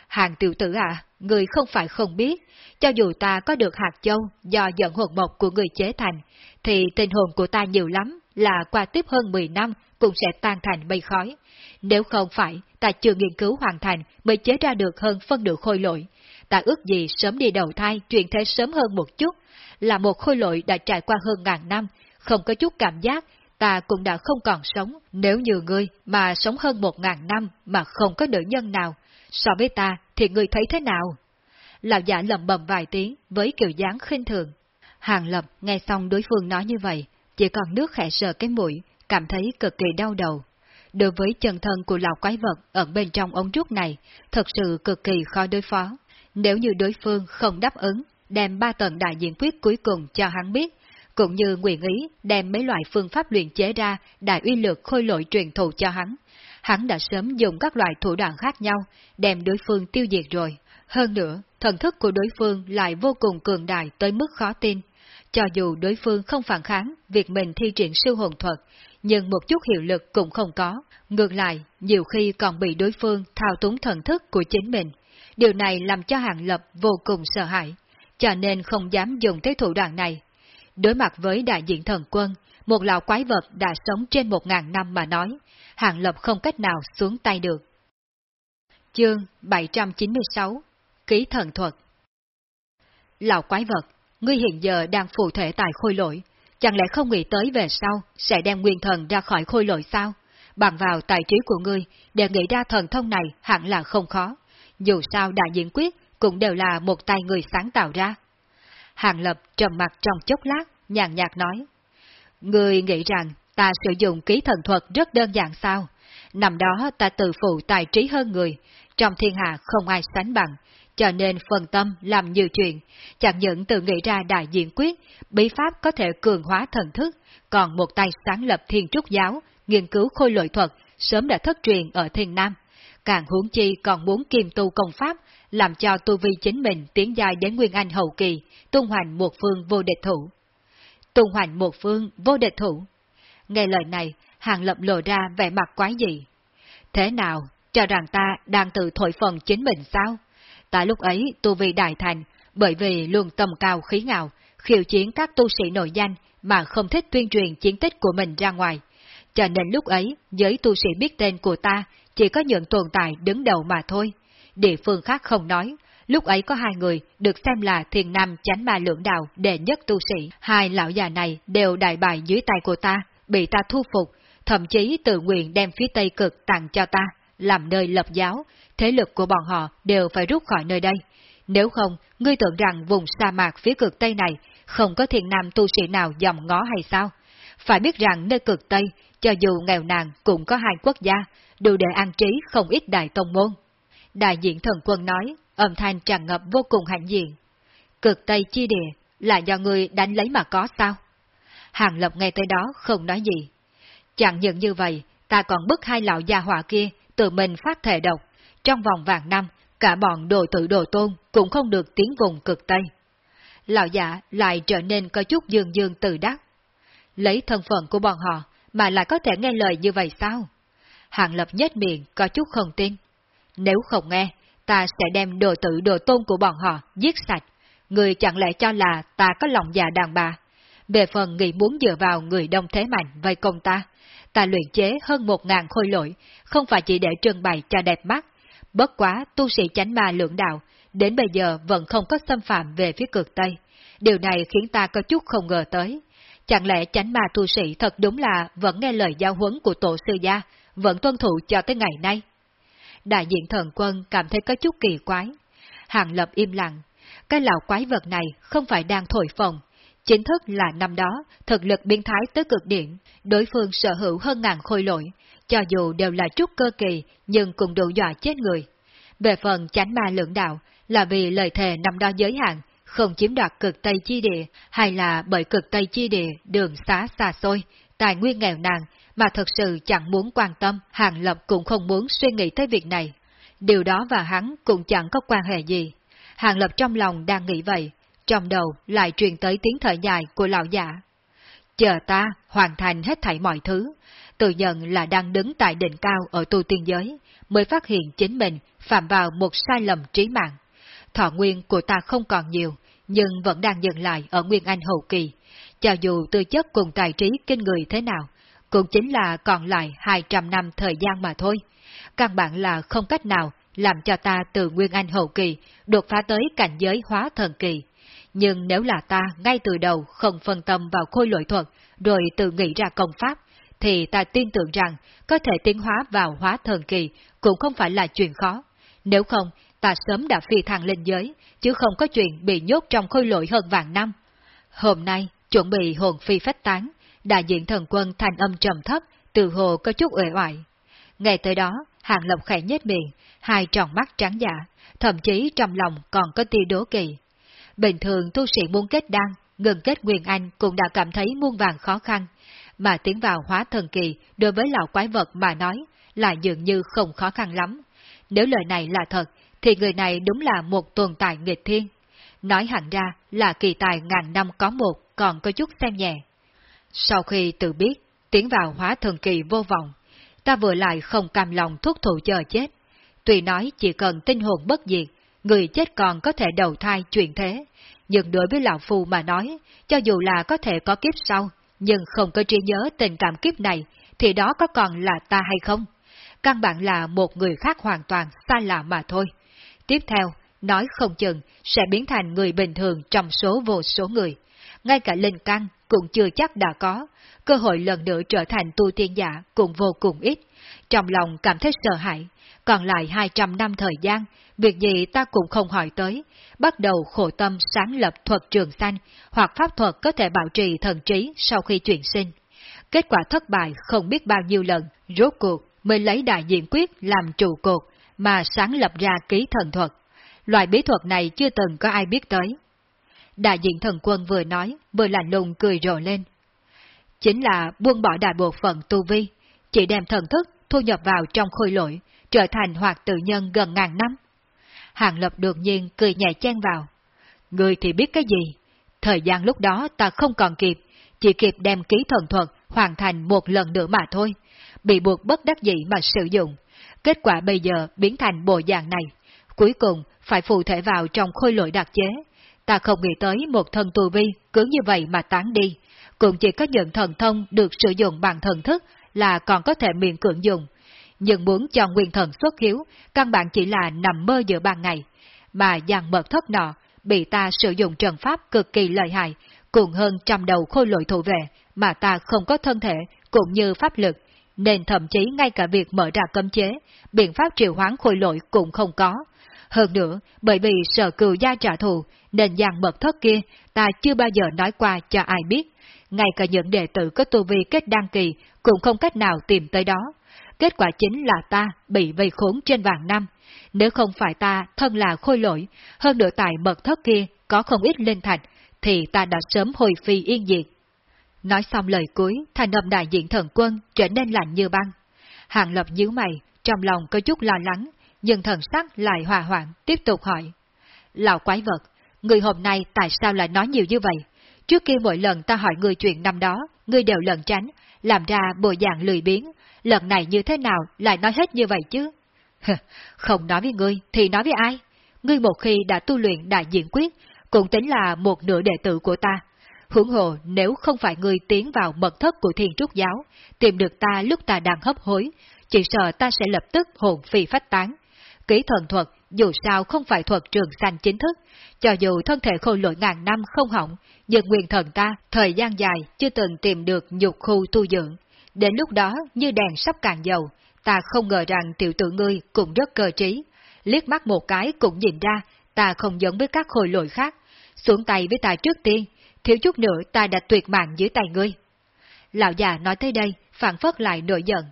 Hàng tiểu tử à, người không phải không biết, cho dù ta có được hạt châu do giận hồn mộc của người chế thành, thì tình hồn của ta nhiều lắm là qua tiếp hơn 10 năm cũng sẽ tan thành mây khói. Nếu không phải, ta chưa nghiên cứu hoàn thành mới chế ra được hơn phân nửa khôi lỗi. Ta ước gì sớm đi đầu thai chuyển thế sớm hơn một chút, là một khôi lỗi đã trải qua hơn ngàn năm, không có chút cảm giác, ta cũng đã không còn sống. Nếu như ngươi mà sống hơn một ngàn năm mà không có nữ nhân nào, so với ta thì ngươi thấy thế nào? Lão giả lầm bầm vài tiếng với kiểu dáng khinh thường. Hàng Lập nghe xong đối phương nói như vậy, chỉ còn nước khẽ sờ cái mũi, cảm thấy cực kỳ đau đầu. Đối với chân thân của lão quái vật ẩn bên trong ống trúc này, thật sự cực kỳ khó đối phó. Nếu như đối phương không đáp ứng, đem ba tầng đại diện quyết cuối cùng cho hắn biết, cũng như nguyện ý đem mấy loại phương pháp luyện chế ra đại uy lực khôi lội truyền thụ cho hắn. Hắn đã sớm dùng các loại thủ đoạn khác nhau, đem đối phương tiêu diệt rồi. Hơn nữa, thần thức của đối phương lại vô cùng cường đại tới mức khó tin. Cho dù đối phương không phản kháng việc mình thi triển siêu hồn thuật, nhưng một chút hiệu lực cũng không có. Ngược lại, nhiều khi còn bị đối phương thao túng thần thức của chính mình. Điều này làm cho Hàng Lập vô cùng sợ hãi, cho nên không dám dùng tới thủ đoạn này. Đối mặt với đại diện thần quân, một lão quái vật đã sống trên một ngàn năm mà nói, Hàng Lập không cách nào xuống tay được. Chương 796 Ký thần thuật Lão quái vật, ngươi hiện giờ đang phụ thể tại khôi lỗi, chẳng lẽ không nghĩ tới về sau sẽ đem nguyên thần ra khỏi khôi lỗi sao? Bằng vào tài trí của ngươi, để nghĩ ra thần thông này hẳn là không khó. Dù sao đại diễn quyết cũng đều là một tay người sáng tạo ra. Hàng Lập trầm mặt trong chốc lát, nhàn nhạt nói. Người nghĩ rằng ta sử dụng ký thần thuật rất đơn giản sao? Năm đó ta tự phụ tài trí hơn người, trong thiên hạ không ai sánh bằng, cho nên phần tâm làm nhiều chuyện, chẳng những tự nghĩ ra đại diện quyết, bí pháp có thể cường hóa thần thức, còn một tay sáng lập thiên trúc giáo, nghiên cứu khôi lội thuật, sớm đã thất truyền ở thiên nam càng huống chi còn muốn kiềm tu công pháp, làm cho tu vi chính mình tiến dài đến Nguyên Anh hậu kỳ, tung hoành một phương vô địch thủ. Tung hoành một phương vô địch thủ. Nghe lời này, Hàng Lập lộ ra vẻ mặt quái dị. Thế nào, cho rằng ta đang tự thổi phần chính mình sao? Tại lúc ấy, tu vi đại thành, bởi vì luôn tầm cao khí ngạo, khiêu chiến các tu sĩ nội danh mà không thích tuyên truyền chiến tích của mình ra ngoài. Cho nên lúc ấy, giới tu sĩ biết tên của ta chỉ có những tồn tại đứng đầu mà thôi. Địa phương khác không nói, lúc ấy có hai người được xem là thiền nam chánh ma lưỡng đạo đệ nhất tu sĩ. Hai lão già này đều đại bại dưới tay của ta, bị ta thu phục, thậm chí tự nguyện đem phía Tây Cực tặng cho ta, làm nơi lập giáo, thế lực của bọn họ đều phải rút khỏi nơi đây. Nếu không, ngươi tưởng rằng vùng sa mạc phía cực Tây này không có thiền nam tu sĩ nào dòm ngó hay sao? Phải biết rằng nơi cực Tây, cho dù nghèo nàn cũng có hai quốc gia, đủ để an trí không ít đại tông môn. Đại diện thần quân nói, âm thanh tràn ngập vô cùng hạnh diện. Cực Tây chi địa, là do người đánh lấy mà có sao? Hàng Lập nghe tới đó không nói gì. Chẳng những như vậy, ta còn bức hai lão gia hỏa kia tự mình phát thể độc. Trong vòng vàng năm, cả bọn đồ tự đồ tôn cũng không được tiến vùng cực Tây. Lão giả lại trở nên có chút dương dương tự đắc. Lấy thân phận của bọn họ mà lại có thể nghe lời như vậy sao? Hàng lập nhếch miệng có chút không tin. Nếu không nghe, ta sẽ đem đồ tử đồ tôn của bọn họ giết sạch. Người chẳng lẽ cho là ta có lòng già đàn bà. Về phần nghĩ muốn dựa vào người đông thế mạnh vây công ta, ta luyện chế hơn một ngàn khôi lỗi, không phải chỉ để trưng bày cho đẹp mắt. Bất quá tu sĩ chánh ma lượng đạo, đến bây giờ vẫn không có xâm phạm về phía cực Tây. Điều này khiến ta có chút không ngờ tới. Chẳng lẽ chánh ma tu sĩ thật đúng là vẫn nghe lời giao huấn của tổ sư gia, vẫn tuân thủ cho tới ngày nay? Đại diện thần quân cảm thấy có chút kỳ quái. Hàng lập im lặng. Cái lão quái vật này không phải đang thổi phồng. Chính thức là năm đó, thực lực biến thái tới cực điểm, đối phương sở hữu hơn ngàn khôi lỗi, cho dù đều là chút cơ kỳ, nhưng cũng đủ dọa chết người. Về phần chánh ma lượng đạo, là vì lời thề năm đó giới hạn, không chiếm đoạt cực Tây Chi Địa, hay là bởi cực Tây Chi Địa đường xá xa xôi, tài nguyên nghèo nàn, mà thật sự chẳng muốn quan tâm, Hàng Lập cũng không muốn suy nghĩ tới việc này. Điều đó và hắn cũng chẳng có quan hệ gì. Hàng Lập trong lòng đang nghĩ vậy, trong đầu lại truyền tới tiếng thở dài của lão giả. Chờ ta hoàn thành hết thảy mọi thứ, tự nhận là đang đứng tại đỉnh cao ở tu tiên giới, mới phát hiện chính mình phạm vào một sai lầm trí mạng. Thọ nguyên của ta không còn nhiều, nhưng vẫn đang dừng lại ở Nguyên Anh hậu kỳ. Cho dù tư chất cùng tài trí kinh người thế nào, cũng chính là còn lại 200 năm thời gian mà thôi. Căn bản là không cách nào làm cho ta từ Nguyên Anh hậu kỳ đột phá tới cảnh giới hóa thần kỳ. Nhưng nếu là ta ngay từ đầu không phân tâm vào khôi lội thuật, rồi tự nghĩ ra công pháp, thì ta tin tưởng rằng có thể tiến hóa vào hóa thần kỳ cũng không phải là chuyện khó. Nếu không, ta sớm đã phi thăng lên giới, chứ không có chuyện bị nhốt trong khôi lội hơn vạn năm. Hôm nay, chuẩn bị hồn phi phách tán, đại diện thần quân thành âm trầm thấp, từ hồ có chút uể oải. Ngày tới đó, hàng lộc khẽ nhếch miệng, hai tròng mắt trắng giả, thậm chí trong lòng còn có tia đố kỳ. Bình thường tu sĩ muốn kết đan, ngừng kết Nguyên Anh cũng đã cảm thấy muôn vàng khó khăn, mà tiến vào hóa thần kỳ đối với lão quái vật mà nói là dường như không khó khăn lắm. Nếu lời này là thật, thì người này đúng là một tồn tại nghịch thiên. Nói hẳn ra là kỳ tài ngàn năm có một, còn có chút xem nhẹ. Sau khi tự biết, tiến vào hóa thần kỳ vô vọng, ta vừa lại không cam lòng thuốc thụ chờ chết. Tuy nói chỉ cần tinh hồn bất diệt, người chết còn có thể đầu thai chuyển thế, nhưng đối với Lão Phu mà nói, cho dù là có thể có kiếp sau, nhưng không có trí nhớ tình cảm kiếp này, thì đó có còn là ta hay không? Căn bản là một người khác hoàn toàn xa lạ mà thôi. Tiếp theo, nói không chừng sẽ biến thành người bình thường trong số vô số người. Ngay cả linh căn cũng chưa chắc đã có, cơ hội lần nữa trở thành tu tiên giả cũng vô cùng ít. Trong lòng cảm thấy sợ hãi, còn lại 200 năm thời gian, việc gì ta cũng không hỏi tới, bắt đầu khổ tâm sáng lập thuật trường xanh hoặc pháp thuật có thể bảo trì thần trí sau khi chuyển sinh. Kết quả thất bại không biết bao nhiêu lần, rốt cuộc mới lấy đại diện quyết làm trụ cột mà sáng lập ra ký thần thuật. Loại bí thuật này chưa từng có ai biết tới. Đại diện thần quân vừa nói, vừa lạnh lùng cười rộ lên. Chính là buông bỏ đại bộ phận tu vi, chỉ đem thần thức thu nhập vào trong khôi lỗi, trở thành hoạt tự nhân gần ngàn năm. Hàng Lập đột nhiên cười nhẹ chen vào. Người thì biết cái gì? Thời gian lúc đó ta không còn kịp, chỉ kịp đem ký thần thuật hoàn thành một lần nữa mà thôi, bị buộc bất đắc dĩ mà sử dụng. Kết quả bây giờ biến thành bộ dạng này, cuối cùng phải phụ thể vào trong khôi lỗi đặc chế. Ta không nghĩ tới một thân tu vi cứ như vậy mà tán đi, cũng chỉ có những thần thông được sử dụng bằng thần thức là còn có thể miễn cưỡng dùng. Nhưng muốn cho nguyên thần xuất hiếu, căn bản chỉ là nằm mơ giữa ban ngày, mà dàn mật thất nọ bị ta sử dụng trần pháp cực kỳ lợi hại, cùng hơn trăm đầu khôi lội thủ vệ, mà ta không có thân thể cũng như pháp lực, nên thậm chí ngay cả việc mở ra cấm chế, biện pháp triệu hoán khôi lỗi cũng không có. Hơn nữa, bởi vì sợ cừu gia trả thù, nên dàn mật thất kia ta chưa bao giờ nói qua cho ai biết. Ngay cả những đệ tử có tu vi kết đăng kỳ cũng không cách nào tìm tới đó. Kết quả chính là ta bị vây khốn trên vàng năm. Nếu không phải ta thân là khôi lỗi, hơn nữa tại mật thất kia có không ít linh thạch, thì ta đã sớm hồi phi yên diệt. Nói xong lời cuối, thành âm đại diện thần quân trở nên lạnh như băng. Hàng lập nhíu mày, trong lòng có chút lo lắng, nhưng thần sắc lại hòa hoãn, tiếp tục hỏi. Lão quái vật, người hôm nay tại sao lại nói nhiều như vậy? Trước kia mỗi lần ta hỏi người chuyện năm đó, người đều lẩn tránh, làm ra bộ dạng lười biếng, lần này như thế nào lại nói hết như vậy chứ? [laughs] Không nói với ngươi thì nói với ai? Ngươi một khi đã tu luyện đại diện quyết, cũng tính là một nửa đệ tử của ta. Hưởng hồ nếu không phải người tiến vào mật thất của thiên trúc giáo, tìm được ta lúc ta đang hấp hối, chỉ sợ ta sẽ lập tức hồn phi phách tán. Kỹ thần thuật dù sao không phải thuật trường sanh chính thức, cho dù thân thể khôi lỗi ngàn năm không hỏng, nhưng nguyên thần ta thời gian dài chưa từng tìm được nhục khu tu dưỡng. Đến lúc đó như đèn sắp cạn dầu, ta không ngờ rằng tiểu tử ngươi cũng rất cơ trí. Liếc mắt một cái cũng nhìn ra, ta không giống với các khôi lỗi khác. Xuống tay với ta trước tiên, thiếu chút nữa ta đã tuyệt mạng dưới tay ngươi. Lão già nói tới đây, phản phất lại nổi giận.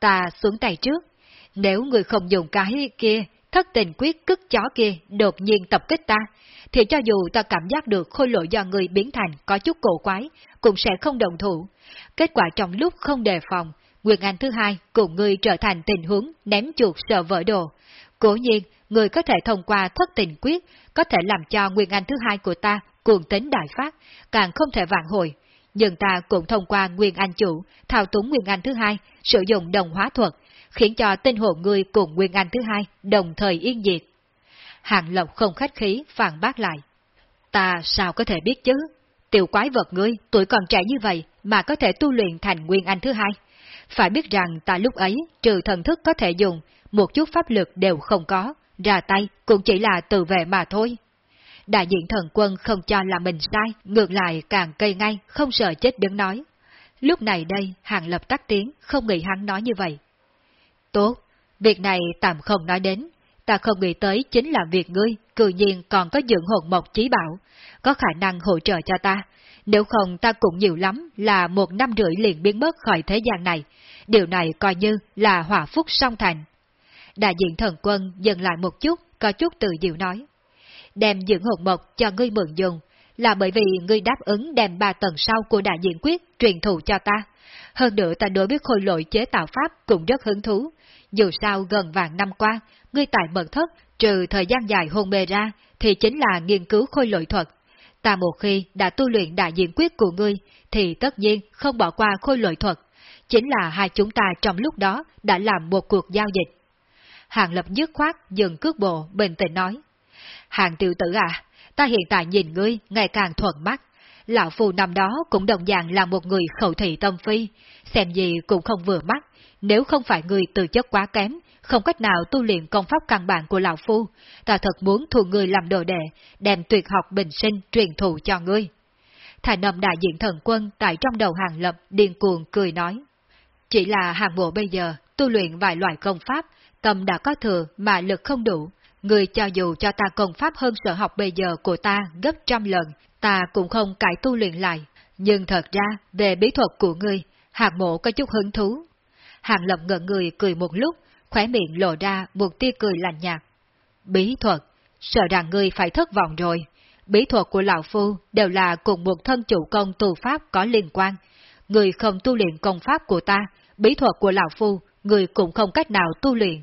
Ta xuống tay trước, nếu người không dùng cái kia, thất tình quyết cức chó kia đột nhiên tập kích ta, thì cho dù ta cảm giác được khôi lỗi do người biến thành có chút cổ quái, cũng sẽ không đồng thủ. Kết quả trong lúc không đề phòng, quyền Anh thứ hai cùng ngươi trở thành tình huống ném chuột sợ vỡ đồ. Cố nhiên, người có thể thông qua thất tình quyết, có thể làm cho quyền Anh thứ hai của ta cuồng tính đại phát, càng không thể vạn hồi. Nhưng ta cũng thông qua Nguyên Anh chủ, thao túng Nguyên Anh thứ hai, sử dụng đồng hóa thuật, khiến cho tinh hồn ngươi cùng Nguyên Anh thứ hai đồng thời yên diệt. Hàng Lộc không khách khí phản bác lại. Ta sao có thể biết chứ? Tiểu quái vật ngươi, tuổi còn trẻ như vậy mà có thể tu luyện thành Nguyên Anh thứ hai. Phải biết rằng ta lúc ấy, trừ thần thức có thể dùng, một chút pháp lực đều không có, ra tay cũng chỉ là tự vệ mà thôi. Đại diện thần quân không cho là mình sai, ngược lại càng cây ngay, không sợ chết đứng nói. Lúc này đây, hàng lập tắt tiếng, không nghĩ hắn nói như vậy. Tốt, việc này tạm không nói đến, ta không nghĩ tới chính là việc ngươi, cự nhiên còn có dưỡng hồn mộc chí bảo, có khả năng hỗ trợ cho ta. Nếu không ta cũng nhiều lắm là một năm rưỡi liền biến mất khỏi thế gian này, điều này coi như là hỏa phúc song thành. Đại diện thần quân dừng lại một chút, có chút tự diệu nói. Đem dưỡng hồn mộc cho ngươi mượn dùng, là bởi vì ngươi đáp ứng đem ba tầng sau của đại diện quyết truyền thụ cho ta. Hơn nữa ta đối với khôi lội chế tạo pháp cũng rất hứng thú. Dù sao gần vàng năm qua, ngươi tại mật thất, trừ thời gian dài hôn mê ra, thì chính là nghiên cứu khôi lội thuật. Ta một khi đã tu luyện đại diện quyết của ngươi, thì tất nhiên không bỏ qua khôi lội thuật. Chính là hai chúng ta trong lúc đó đã làm một cuộc giao dịch. Hàng lập dứt khoát, dừng cước bộ, bình tĩnh nói. Hàng tiểu tử à, ta hiện tại nhìn ngươi ngày càng thuận mắt. Lão phù năm đó cũng đồng dạng là một người khẩu thị tâm phi, xem gì cũng không vừa mắt, nếu không phải người từ chất quá kém, không cách nào tu luyện công pháp căn bản của Lão Phu, ta thật muốn thu ngươi làm đồ đệ, đem tuyệt học bình sinh truyền thụ cho ngươi. Thành âm đại diện thần quân tại trong đầu hàng lập điên cuồng cười nói. Chỉ là hàng bộ bây giờ tu luyện vài loại công pháp, tâm đã có thừa mà lực không đủ, người cho dù cho ta công pháp hơn sở học bây giờ của ta gấp trăm lần, ta cũng không cải tu luyện lại. Nhưng thật ra, về bí thuật của ngươi, hạng mộ có chút hứng thú. Hàng lập ngợ người cười một lúc, khóe miệng lộ ra một tia cười lạnh nhạt. Bí thuật, sợ rằng ngươi phải thất vọng rồi. Bí thuật của Lão Phu đều là cùng một thân chủ công tu pháp có liên quan. Người không tu luyện công pháp của ta, bí thuật của Lão Phu, người cũng không cách nào tu luyện.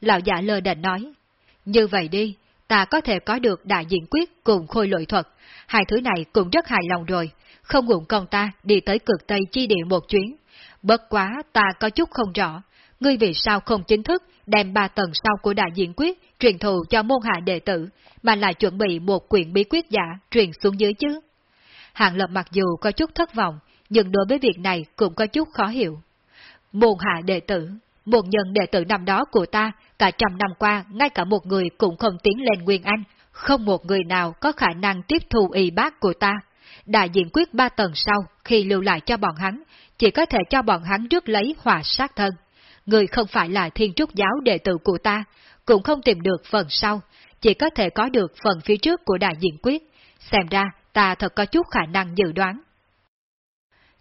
lão giả lơ đệnh nói. Như vậy đi, ta có thể có được đại diện quyết cùng khôi lội thuật, hai thứ này cũng rất hài lòng rồi, không ngụng con ta đi tới cực Tây chi địa một chuyến. Bất quá ta có chút không rõ, ngươi vì sao không chính thức đem ba tầng sau của đại diện quyết truyền thụ cho môn hạ đệ tử, mà lại chuẩn bị một quyển bí quyết giả truyền xuống dưới chứ? hạng Lập mặc dù có chút thất vọng, nhưng đối với việc này cũng có chút khó hiểu. Môn hạ đệ tử, môn nhân đệ tử năm đó của ta, cả trăm năm qua, ngay cả một người cũng không tiến lên Nguyên Anh, không một người nào có khả năng tiếp thu y bác của ta. Đại diện quyết ba tầng sau, khi lưu lại cho bọn hắn, chỉ có thể cho bọn hắn rước lấy hòa sát thân. Người không phải là thiên trúc giáo đệ tử của ta, cũng không tìm được phần sau, chỉ có thể có được phần phía trước của đại diện quyết. Xem ra, ta thật có chút khả năng dự đoán.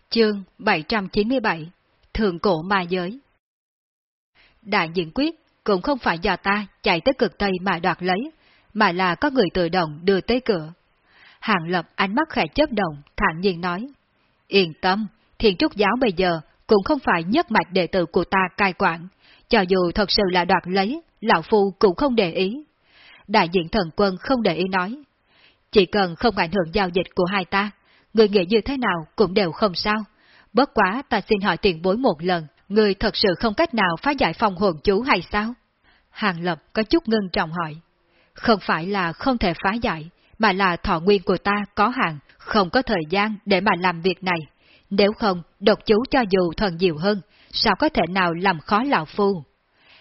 Chương 797 Thượng cổ ma giới Đại diện quyết cũng không phải do ta chạy tới cực Tây mà đoạt lấy, mà là có người tự động đưa tới cửa. Hàng Lập ánh mắt khẽ chớp động, thản nhiên nói, Yên tâm, thiền trúc giáo bây giờ cũng không phải nhất mạch đệ tử của ta cai quản, cho dù thật sự là đoạt lấy, lão phu cũng không để ý. Đại diện thần quân không để ý nói, chỉ cần không ảnh hưởng giao dịch của hai ta, người nghĩ như thế nào cũng đều không sao. Bất quá ta xin hỏi tiền bối một lần, người thật sự không cách nào phá giải phòng hồn chú hay sao? Hàng Lập có chút ngưng trọng hỏi. Không phải là không thể phá giải, mà là thọ nguyên của ta có hạn, không có thời gian để mà làm việc này. Nếu không, độc chú cho dù thần diệu hơn, sao có thể nào làm khó lão phu?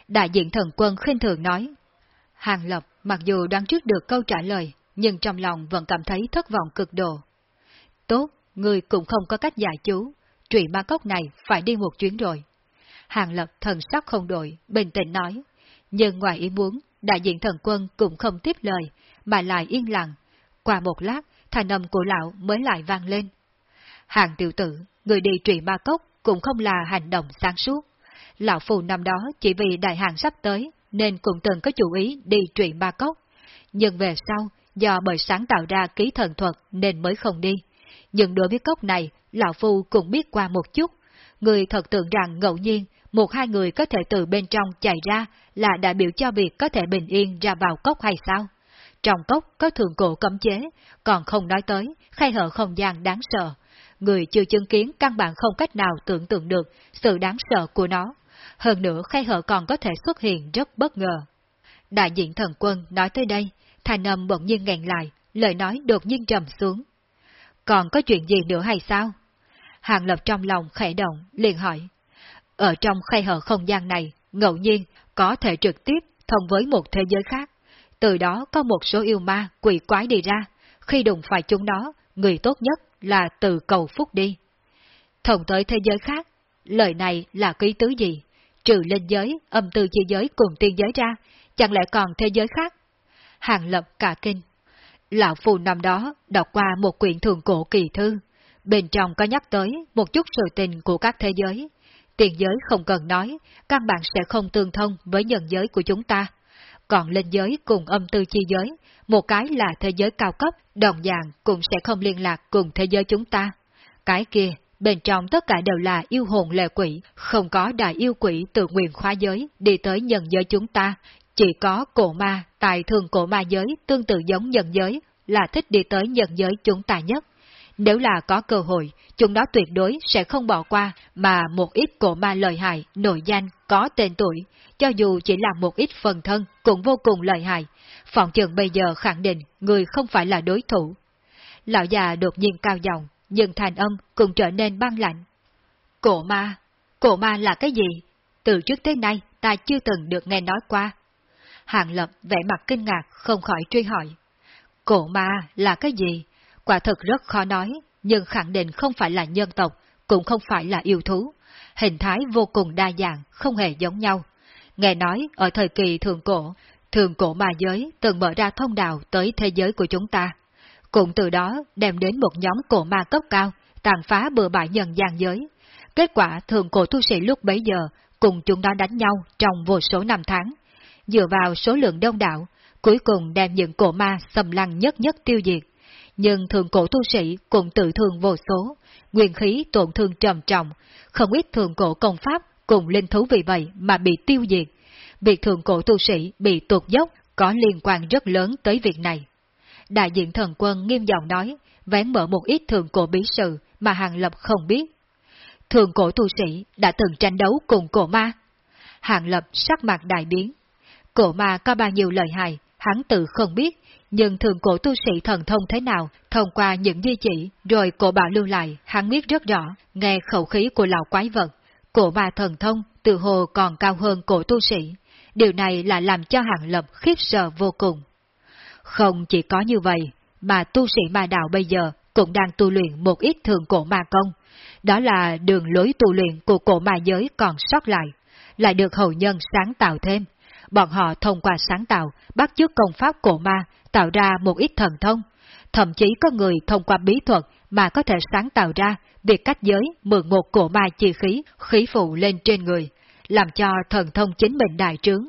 Đại diện thần quân khinh thường nói. Hàng Lập mặc dù đoán trước được câu trả lời, nhưng trong lòng vẫn cảm thấy thất vọng cực độ. Tốt, người cũng không có cách giải chú, trụy ma cốc này phải đi một chuyến rồi. Hàng Lập thần sắc không đổi, bình tĩnh nói. Nhưng ngoài ý muốn, đại diện thần quân cũng không tiếp lời, mà lại yên lặng. Qua một lát, thành âm của lão mới lại vang lên. Hàng tiểu tử, người đi trụy ma cốc cũng không là hành động sáng suốt. Lão phù năm đó chỉ vì đại hàng sắp tới, nên cũng từng có chủ ý đi trụy ma cốc. Nhưng về sau, do bởi sáng tạo ra ký thần thuật nên mới không đi. Nhưng đối với cốc này, Lão Phu cũng biết qua một chút. Người thật tưởng rằng ngẫu nhiên, một hai người có thể từ bên trong chạy ra là đại biểu cho việc có thể bình yên ra vào cốc hay sao? Trong cốc có thường cổ cấm chế, còn không nói tới, khai hở không gian đáng sợ. Người chưa chứng kiến căn bản không cách nào tưởng tượng được sự đáng sợ của nó. Hơn nữa khai hở còn có thể xuất hiện rất bất ngờ. Đại diện thần quân nói tới đây, thành âm bỗng nhiên nghẹn lại, lời nói đột nhiên trầm xuống. Còn có chuyện gì nữa hay sao? Hàng lập trong lòng khẽ động, liền hỏi. Ở trong khay hở không gian này, ngẫu nhiên có thể trực tiếp thông với một thế giới khác. Từ đó có một số yêu ma, quỷ quái đi ra. Khi đụng phải chúng nó, người tốt nhất là từ cầu phúc đi. Thông tới thế giới khác, lời này là ký tứ gì? Trừ lên giới, âm tư chi giới cùng tiên giới ra, chẳng lẽ còn thế giới khác? Hàng lập cả kinh. Lão phù năm đó đọc qua một quyển thường cổ kỳ thư, bên trong có nhắc tới một chút sự tình của các thế giới. Tiền giới không cần nói, căn bản sẽ không tương thông với nhân giới của chúng ta. Còn linh giới cùng âm tư chi giới, một cái là thế giới cao cấp, đồng dạng cũng sẽ không liên lạc cùng thế giới chúng ta. Cái kia, bên trong tất cả đều là yêu hồn lệ quỷ, không có đại yêu quỷ từ nguyện khóa giới đi tới nhân giới chúng ta, chỉ có cổ ma tài thường cổ ma giới tương tự giống nhân giới là thích đi tới nhân giới chúng ta nhất. Nếu là có cơ hội, chúng nó tuyệt đối sẽ không bỏ qua mà một ít cổ ma lợi hại, nội danh, có tên tuổi, cho dù chỉ là một ít phần thân cũng vô cùng lợi hại. Phòng trường bây giờ khẳng định người không phải là đối thủ. Lão già đột nhiên cao giọng, nhưng thành âm cũng trở nên băng lạnh. Cổ ma? Cổ ma là cái gì? Từ trước tới nay ta chưa từng được nghe nói qua. Hàng Lập vẻ mặt kinh ngạc không khỏi truy hỏi. Cổ ma là cái gì? Quả thực rất khó nói, nhưng khẳng định không phải là nhân tộc, cũng không phải là yêu thú. Hình thái vô cùng đa dạng, không hề giống nhau. Nghe nói, ở thời kỳ thường cổ, thường cổ ma giới từng mở ra thông đạo tới thế giới của chúng ta. Cũng từ đó đem đến một nhóm cổ ma cấp cao, tàn phá bừa bãi nhân gian giới. Kết quả thường cổ tu sĩ lúc bấy giờ cùng chúng nó đánh nhau trong vô số năm tháng, dựa vào số lượng đông đảo, cuối cùng đem những cổ ma xâm lăng nhất nhất tiêu diệt. Nhưng thường cổ tu sĩ cũng tự thương vô số, nguyên khí tổn thương trầm trọng, không ít thường cổ công pháp cùng linh thú vì vậy mà bị tiêu diệt. việc thường cổ tu sĩ bị tuột dốc có liên quan rất lớn tới việc này. Đại diện thần quân nghiêm giọng nói, vén mở một ít thường cổ bí sự mà Hàng Lập không biết. thường cổ tu sĩ đã từng tranh đấu cùng cổ ma. Hàng Lập sắc mặt đại biến. Cổ ma có bao nhiêu lời hài, hắn tự không biết, nhưng thường cổ tu sĩ thần thông thế nào, thông qua những di chỉ, rồi cổ bảo lưu lại, hắn biết rất rõ, nghe khẩu khí của lão quái vật. Cổ ma thần thông từ hồ còn cao hơn cổ tu sĩ. Điều này là làm cho hạng Lập khiếp sợ vô cùng. Không chỉ có như vậy, mà tu sĩ ma đạo bây giờ cũng đang tu luyện một ít thường cổ ma công. Đó là đường lối tu luyện của cổ ma giới còn sót lại, lại được hậu nhân sáng tạo thêm. Bọn họ thông qua sáng tạo, bắt chước công pháp cổ ma, tạo ra một ít thần thông. Thậm chí có người thông qua bí thuật mà có thể sáng tạo ra việc cách giới mượn một cổ ma chi khí, khí phụ lên trên người, làm cho thần thông chính mình đại trướng.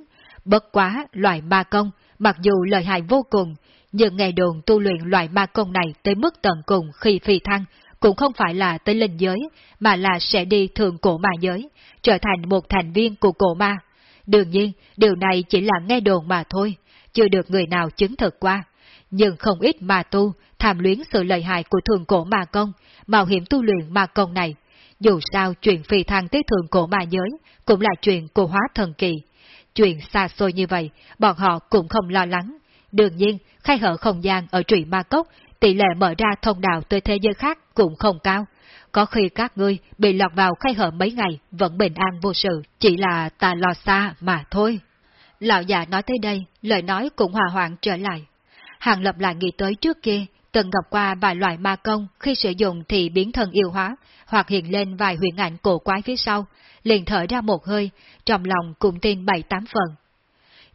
Bất quá loại ma công, mặc dù lợi hại vô cùng, nhưng ngày đồn tu luyện loại ma công này tới mức tận cùng khi phi thăng, cũng không phải là tới linh giới, mà là sẽ đi thường cổ ma giới, trở thành một thành viên của cổ ma. Đương nhiên, điều này chỉ là nghe đồn mà thôi, chưa được người nào chứng thực qua. Nhưng không ít mà tu tham luyến sự lợi hại của thường cổ ma công, mạo hiểm tu luyện ma công này. Dù sao chuyện phi thăng tới thường cổ ma giới cũng là chuyện của hóa thần kỳ. Chuyện xa xôi như vậy, bọn họ cũng không lo lắng. Đương nhiên, khai hở không gian ở trụy ma cốc, tỷ lệ mở ra thông đạo tới thế giới khác cũng không cao. Có khi các ngươi bị lọt vào khai hở mấy ngày vẫn bình an vô sự, chỉ là ta lo xa mà thôi. Lão già nói tới đây, lời nói cũng hòa hoạn trở lại. Hàng lập lại nghĩ tới trước kia, từng gặp qua vài loại ma công khi sử dụng thì biến thân yêu hóa, hoặc hiện lên vài huyền ảnh cổ quái phía sau, liền thở ra một hơi, trong lòng cũng tin bảy tám phần.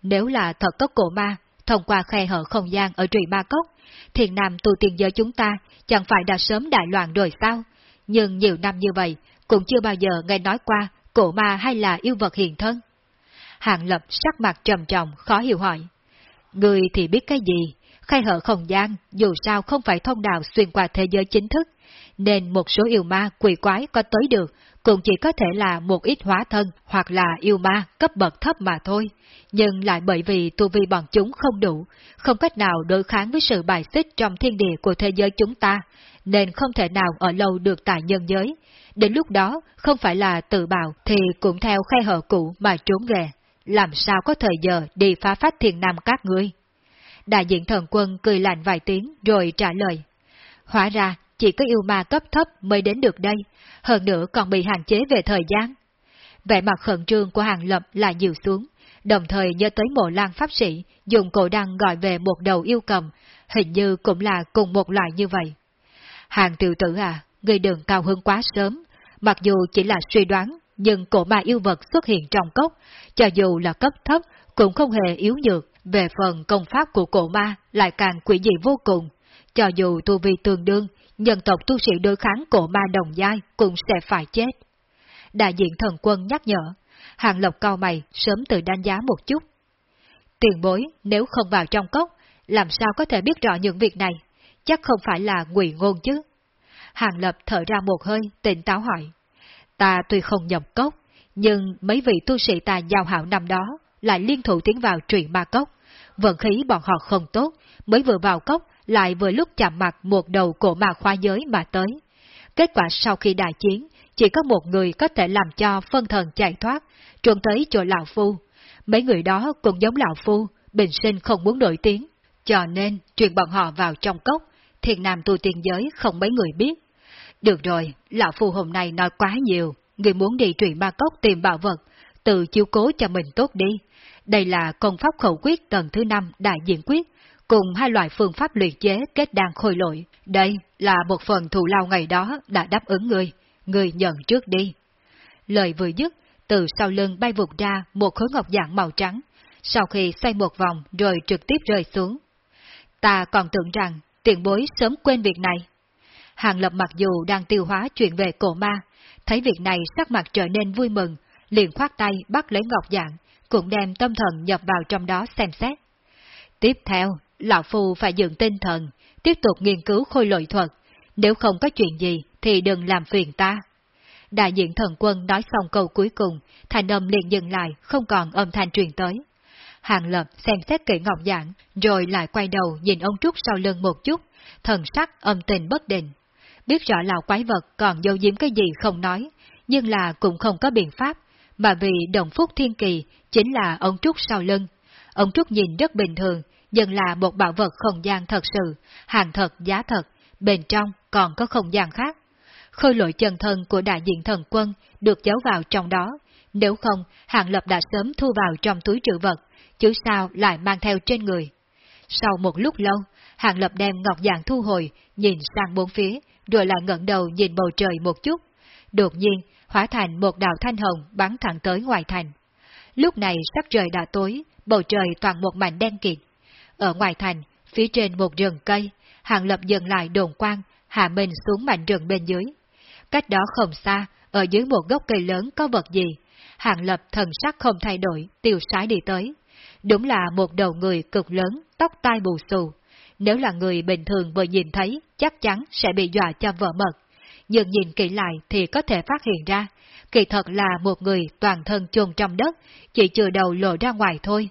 Nếu là thật có cổ ma, thông qua khe hở không gian ở trụy ma cốc, thiền nam tu tiên giới chúng ta chẳng phải đã sớm đại loạn rồi sao? Nhưng nhiều năm như vậy, cũng chưa bao giờ nghe nói qua cổ ma hay là yêu vật hiện thân. Hàng lập sắc mặt trầm trọng, khó hiểu hỏi. Người thì biết cái gì? Khai hở không gian, dù sao không phải thông đạo xuyên qua thế giới chính thức, nên một số yêu ma quỷ quái có tới được, cũng chỉ có thể là một ít hóa thân hoặc là yêu ma cấp bậc thấp mà thôi, nhưng lại bởi vì tu vi bọn chúng không đủ, không cách nào đối kháng với sự bài xích trong thiên địa của thế giới chúng ta, nên không thể nào ở lâu được tại nhân giới. Đến lúc đó, không phải là tự bào thì cũng theo khe hở cũ mà trốn về, làm sao có thời giờ đi phá phát thiền nam các ngươi. Đại diện thần quân cười lạnh vài tiếng rồi trả lời. Hóa ra, chỉ có yêu ma cấp thấp mới đến được đây, hơn nữa còn bị hạn chế về thời gian. Vẻ mặt khẩn trương của hàng lập lại nhiều xuống, đồng thời nhớ tới mộ lan pháp sĩ dùng cổ đăng gọi về một đầu yêu cầm, hình như cũng là cùng một loại như vậy. Hàng tiểu tử à, người đường cao hơn quá sớm, mặc dù chỉ là suy đoán, nhưng cổ ma yêu vật xuất hiện trong cốc, cho dù là cấp thấp cũng không hề yếu nhược, về phần công pháp của cổ ma lại càng quỷ dị vô cùng, cho dù tu vi tương đương, nhân tộc tu sĩ đối kháng cổ ma đồng giai cũng sẽ phải chết. Đại diện thần quân nhắc nhở, hàng lộc cao mày sớm tự đánh giá một chút. Tiền bối nếu không vào trong cốc, làm sao có thể biết rõ những việc này? Chắc không phải là ngụy ngôn chứ. Hàng lập thở ra một hơi, tỉnh táo hỏi. Ta tuy không nhập cốc, nhưng mấy vị tu sĩ ta giao hảo năm đó lại liên thủ tiến vào trụy ma cốc. Vận khí bọn họ không tốt, mới vừa vào cốc lại vừa lúc chạm mặt một đầu cổ ma khoa giới mà tới. Kết quả sau khi đại chiến, chỉ có một người có thể làm cho phân thần chạy thoát, trốn tới chỗ Lão Phu. Mấy người đó cũng giống Lão Phu, bình sinh không muốn nổi tiếng, cho nên truyền bọn họ vào trong cốc, thiền nam tu tiên giới không mấy người biết. Được rồi, Lão phù hôm nay nói quá nhiều, người muốn đi trụy ma cốc tìm bảo vật, tự chiếu cố cho mình tốt đi. Đây là công pháp khẩu quyết tầng thứ năm đại diện quyết, cùng hai loại phương pháp luyện chế kết đan khôi lội. Đây là một phần thù lao ngày đó đã đáp ứng người, người nhận trước đi. Lời vừa dứt, từ sau lưng bay vụt ra một khối ngọc dạng màu trắng, sau khi xoay một vòng rồi trực tiếp rơi xuống. Ta còn tưởng rằng tiền bối sớm quên việc này. Hàng Lập mặc dù đang tiêu hóa chuyện về cổ ma, thấy việc này sắc mặt trở nên vui mừng, liền khoát tay bắt lấy ngọc dạng, cũng đem tâm thần nhập vào trong đó xem xét. Tiếp theo, Lão Phu phải dựng tinh thần, tiếp tục nghiên cứu khôi lội thuật, nếu không có chuyện gì thì đừng làm phiền ta. đại diện thần quân nói xong câu cuối cùng, thành âm liền dừng lại, không còn âm thanh truyền tới. Hàng Lập xem xét kỹ ngọc giảng, rồi lại quay đầu nhìn ông Trúc sau lưng một chút, thần sắc âm tình bất định. Biết rõ lão quái vật còn dâu diếm cái gì không nói, nhưng là cũng không có biện pháp, mà vì đồng phúc thiên kỳ chính là ông Trúc sau lưng. Ông Trúc nhìn rất bình thường, nhưng là một bảo vật không gian thật sự, hàng thật giá thật, bên trong còn có không gian khác. Khôi lội chân thân của đại diện thần quân được giấu vào trong đó, nếu không, Hàng Lập đã sớm thu vào trong túi trữ vật, chứ sao lại mang theo trên người. Sau một lúc lâu, Hàng Lập đem ngọc dạng thu hồi, nhìn sang bốn phía, rồi lại ngẩng đầu nhìn bầu trời một chút. Đột nhiên, hóa thành một đạo thanh hồng bắn thẳng tới ngoài thành. Lúc này sắc trời đã tối, bầu trời toàn một mảnh đen kịt. Ở ngoài thành, phía trên một rừng cây, Hàng Lập dừng lại đồn quang, hạ mình xuống mảnh rừng bên dưới. Cách đó không xa, ở dưới một gốc cây lớn có vật gì. Hàng Lập thần sắc không thay đổi, tiêu sái đi tới. Đúng là một đầu người cực lớn, tóc tai bù xù. Nếu là người bình thường vừa nhìn thấy, chắc chắn sẽ bị dọa cho vỡ mật. Nhưng nhìn kỹ lại thì có thể phát hiện ra, kỳ thật là một người toàn thân chôn trong đất, chỉ chừa đầu lộ ra ngoài thôi.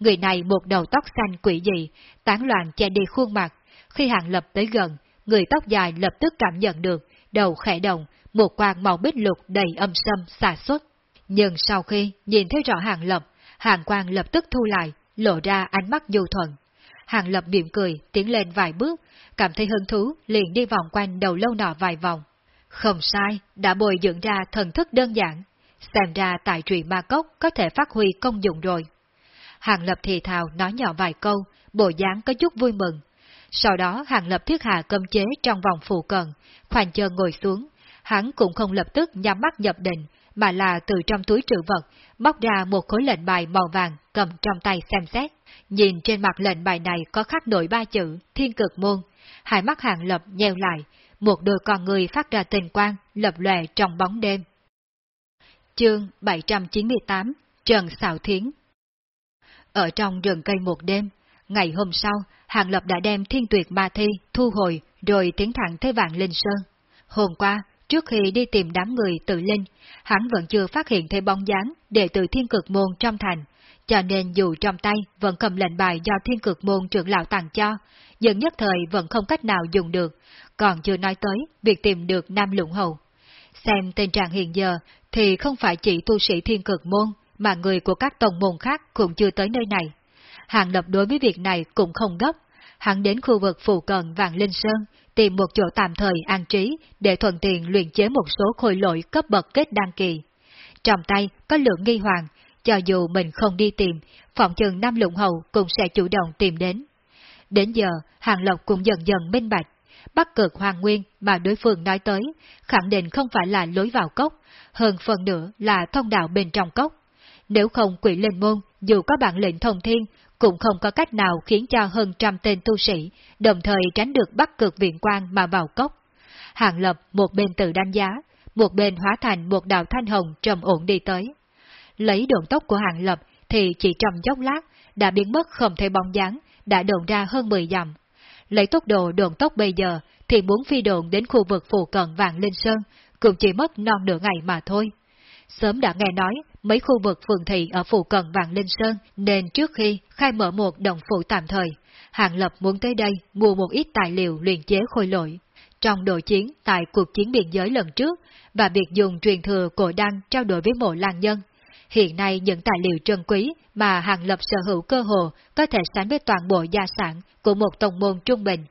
Người này một đầu tóc xanh quỷ dị, tán loạn che đi khuôn mặt. Khi hàng lập tới gần, người tóc dài lập tức cảm nhận được, đầu khẽ động, một quang màu bích lục đầy âm sâm xả xuất. Nhưng sau khi nhìn thấy rõ hàng lập, hàng quang lập tức thu lại, lộ ra ánh mắt nhu thuận. Hàng lập mỉm cười, tiến lên vài bước, cảm thấy hứng thú, liền đi vòng quanh đầu lâu nọ vài vòng. Không sai, đã bồi dưỡng ra thần thức đơn giản. Xem ra tại truyện ma cốc có thể phát huy công dụng rồi. Hàng lập thì thào nói nhỏ vài câu, bộ dáng có chút vui mừng. Sau đó Hàng lập thiết hạ cơm chế trong vòng phụ cận, khoanh chân ngồi xuống. Hắn cũng không lập tức nhắm mắt nhập định, mà là từ trong túi trữ vật, móc ra một khối lệnh bài màu vàng cầm trong tay xem xét. Nhìn trên mặt lệnh bài này có khắc nổi ba chữ Thiên Cực Môn, hai mắt hàng lập nheo lại, một đôi con người phát ra tình quang, lập lòe trong bóng đêm. Chương 798 Trần Sào Thiến Ở trong rừng cây một đêm, ngày hôm sau, Hàng Lập đã đem thiên tuyệt ma thi thu hồi rồi tiến thẳng tới vạn linh sơn. Hôm qua, trước khi đi tìm đám người tự linh, hắn vẫn chưa phát hiện thấy bóng dáng đệ tử thiên cực môn trong thành, cho nên dù trong tay vẫn cầm lệnh bài do thiên cực môn trưởng lão tặng cho, nhưng nhất thời vẫn không cách nào dùng được, còn chưa nói tới việc tìm được Nam Lũng Hầu. Xem tình trạng hiện giờ thì không phải chỉ tu sĩ thiên cực môn, mà người của các tông môn khác cũng chưa tới nơi này. Hàng lập đối với việc này cũng không gấp, hắn đến khu vực phụ cận Vạn Linh Sơn, tìm một chỗ tạm thời an trí để thuận tiện luyện chế một số khôi lỗi cấp bậc kết đăng kỳ. Trong tay có lượng nghi hoàng, cho dù mình không đi tìm, phòng chừng Nam Lũng Hầu cũng sẽ chủ động tìm đến. Đến giờ, Hàng Lộc cũng dần dần minh bạch, Bắc cực hoàng nguyên mà đối phương nói tới, khẳng định không phải là lối vào cốc, hơn phần nữa là thông đạo bên trong cốc. Nếu không quỷ lên môn, dù có bản lệnh thông thiên, cũng không có cách nào khiến cho hơn trăm tên tu sĩ, đồng thời tránh được bắc cực viện quan mà vào cốc. Hàng lập một bên tự đánh giá, một bên hóa thành một đạo thanh hồng trầm ổn đi tới. Lấy độn tốc của hàng lập thì chỉ trong chốc lát, đã biến mất không thấy bóng dáng, đã đồn ra hơn 10 dặm. Lấy tốc độ đường tốc bây giờ thì muốn phi đồn đến khu vực phụ cận Vạn Linh Sơn cũng chỉ mất non nửa ngày mà thôi. Sớm đã nghe nói mấy khu vực phường thị ở phụ cận Vạn Linh Sơn nên trước khi khai mở một đồng phụ tạm thời, Hàng Lập muốn tới đây mua một ít tài liệu luyện chế khôi lỗi. Trong đội chiến tại cuộc chiến biên giới lần trước và việc dùng truyền thừa cổ đăng trao đổi với mộ làng nhân, Hiện nay những tài liệu trân quý mà Hàng Lập sở hữu cơ hồ có thể sánh với toàn bộ gia sản của một tông môn trung bình.